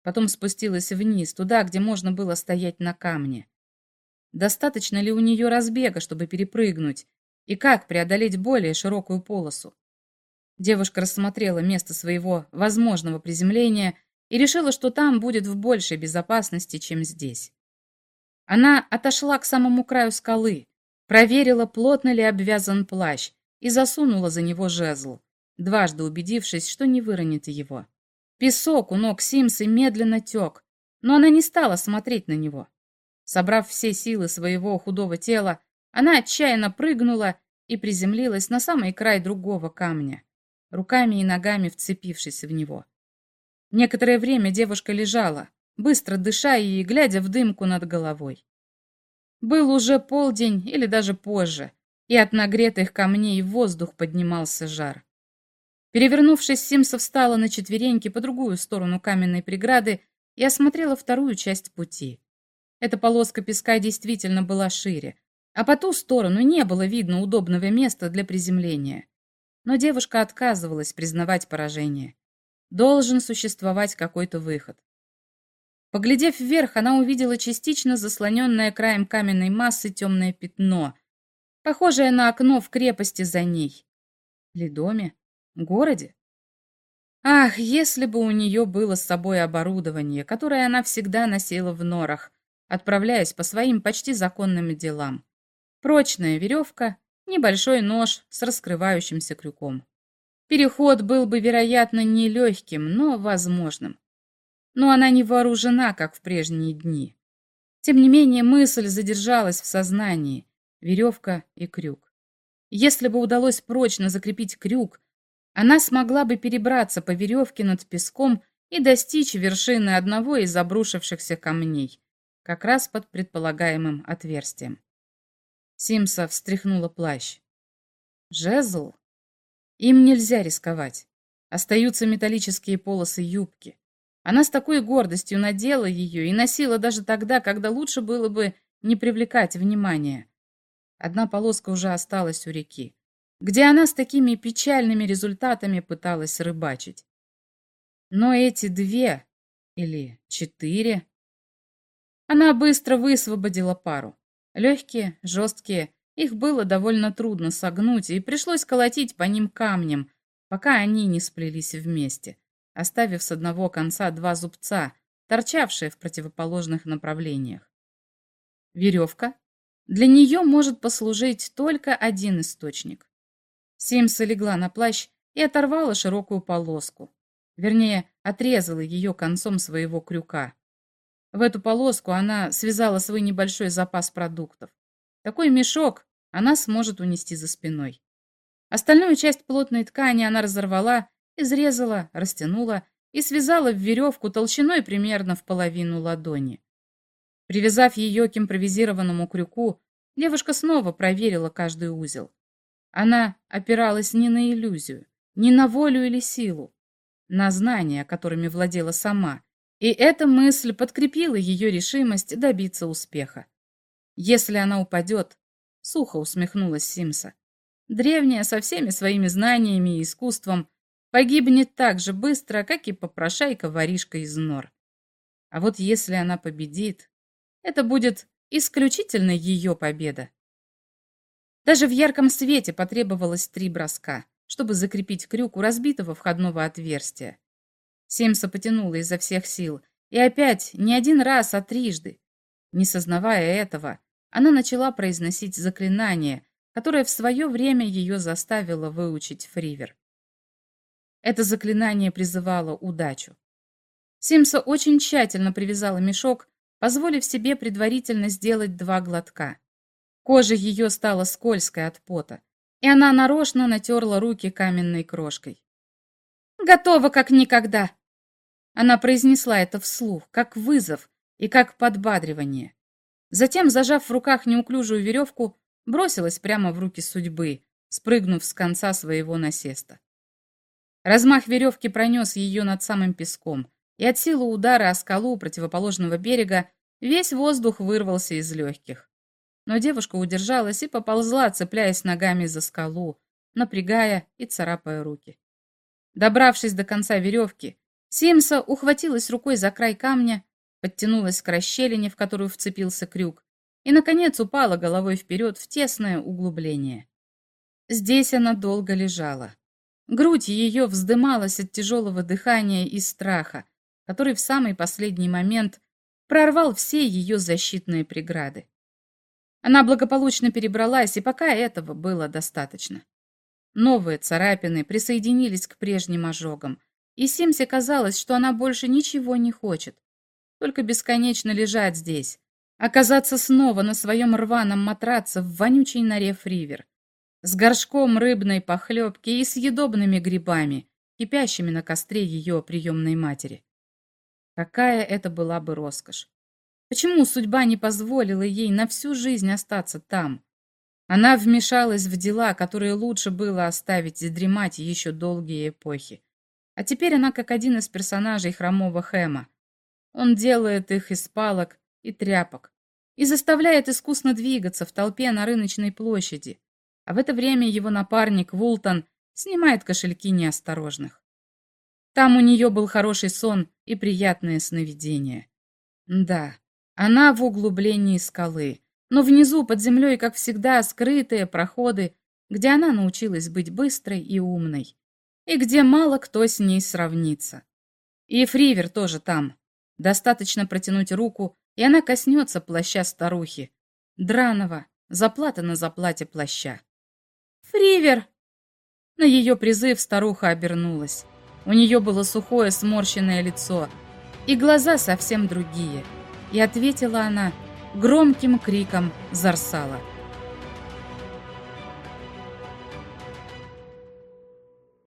Speaker 1: Потом спустилась вниз, туда, где можно было стоять на камне. Достаточно ли у нее разбега, чтобы перепрыгнуть? И как преодолеть более широкую полосу? Девушка рассмотрела место своего возможного приземления и решила, что там будет в большей безопасности, чем здесь. Она отошла к самому краю скалы, проверила, плотно ли обвязан плащ, и засунула за него жезл, дважды убедившись, что не выронит его. Песок у ног Симсы медленно тек, но она не стала смотреть на него. Собрав все силы своего худого тела, она отчаянно прыгнула и приземлилась на самый край другого камня, руками и ногами вцепившись в него. Некоторое время девушка лежала, быстро дыша и глядя в дымку над головой. Был уже полдень или даже позже, и от нагретых камней в воздух поднимался жар. Перевернувшись, Симса встала на четвереньки по другую сторону каменной преграды и осмотрела вторую часть пути. Эта полоска песка действительно была шире, а по ту сторону не было видно удобного места для приземления. Но девушка отказывалась признавать поражение. Должен существовать какой-то выход. Поглядев вверх, она увидела частично заслоненное краем каменной массы темное пятно, похожее на окно в крепости за ней. Или доме? Городе? Ах, если бы у нее было с собой оборудование, которое она всегда носила в норах, отправляясь по своим почти законным делам. Прочная веревка, небольшой нож с раскрывающимся крюком. Переход был бы, вероятно, нелегким, но возможным. Но она не вооружена, как в прежние дни. Тем не менее, мысль задержалась в сознании. Веревка и крюк. Если бы удалось прочно закрепить крюк, она смогла бы перебраться по веревке над песком и достичь вершины одного из обрушившихся камней, как раз под предполагаемым отверстием. Симса встряхнула плащ. Жезл? Им нельзя рисковать. Остаются металлические полосы юбки. Она с такой гордостью надела ее и носила даже тогда, когда лучше было бы не привлекать внимания. Одна полоска уже осталась у реки, где она с такими печальными результатами пыталась рыбачить. Но эти две или четыре... Она быстро высвободила пару. Легкие, жесткие, их было довольно трудно согнуть, и пришлось колотить по ним камнем, пока они не сплелись вместе оставив с одного конца два зубца, торчавшие в противоположных направлениях. Веревка. Для нее может послужить только один источник. Симса легла на плащ и оторвала широкую полоску. Вернее, отрезала ее концом своего крюка. В эту полоску она связала свой небольшой запас продуктов. Такой мешок она сможет унести за спиной. Остальную часть плотной ткани она разорвала изрезала, растянула и связала в веревку толщиной примерно в половину ладони. Привязав ее к импровизированному крюку, девушка снова проверила каждый узел. Она опиралась не на иллюзию, не на волю или силу, на знания, которыми владела сама, и эта мысль подкрепила ее решимость добиться успеха. Если она упадет, сухо усмехнулась Симса, древняя со всеми своими знаниями и искусством, погибнет так же быстро, как и попрошайка-воришка из нор. А вот если она победит, это будет исключительно ее победа. Даже в ярком свете потребовалось три броска, чтобы закрепить крюк у разбитого входного отверстия. Семса потянула изо всех сил, и опять не один раз, а трижды. Не сознавая этого, она начала произносить заклинание, которое в свое время ее заставило выучить Фривер. Это заклинание призывало удачу. Симса очень тщательно привязала мешок, позволив себе предварительно сделать два глотка. Кожа ее стала скользкой от пота, и она нарочно натерла руки каменной крошкой. «Готова как никогда!» Она произнесла это вслух, как вызов и как подбадривание. Затем, зажав в руках неуклюжую веревку, бросилась прямо в руки судьбы, спрыгнув с конца своего насеста. Размах веревки пронес ее над самым песком, и от силы удара о скалу противоположного берега весь воздух вырвался из легких. Но девушка удержалась и поползла, цепляясь ногами за скалу, напрягая и царапая руки. Добравшись до конца веревки, Симса ухватилась рукой за край камня, подтянулась к расщелине, в которую вцепился крюк, и, наконец, упала головой вперед в тесное углубление. Здесь она долго лежала. Грудь ее вздымалась от тяжелого дыхания и страха, который в самый последний момент прорвал все ее защитные преграды. Она благополучно перебралась, и пока этого было достаточно. Новые царапины присоединились к прежним ожогам, и Симсе казалось, что она больше ничего не хочет, только бесконечно лежать здесь, оказаться снова на своем рваном матраце в вонючей норе Фривер, с горшком рыбной похлебки и съедобными грибами, кипящими на костре ее приемной матери. Какая это была бы роскошь! Почему судьба не позволила ей на всю жизнь остаться там? Она вмешалась в дела, которые лучше было оставить дремать еще долгие эпохи. А теперь она как один из персонажей хромого Хэма. Он делает их из палок и тряпок и заставляет искусно двигаться в толпе на рыночной площади а в это время его напарник Вултон снимает кошельки неосторожных. Там у нее был хороший сон и приятное сновидение. Да, она в углублении скалы, но внизу под землей, как всегда, скрытые проходы, где она научилась быть быстрой и умной, и где мало кто с ней сравнится. И Фривер тоже там. Достаточно протянуть руку, и она коснется плаща старухи, драного, заплата на заплате плаща. «Фривер!» На ее призыв старуха обернулась. У нее было сухое сморщенное лицо, и глаза совсем другие. И ответила она громким криком Зарсала.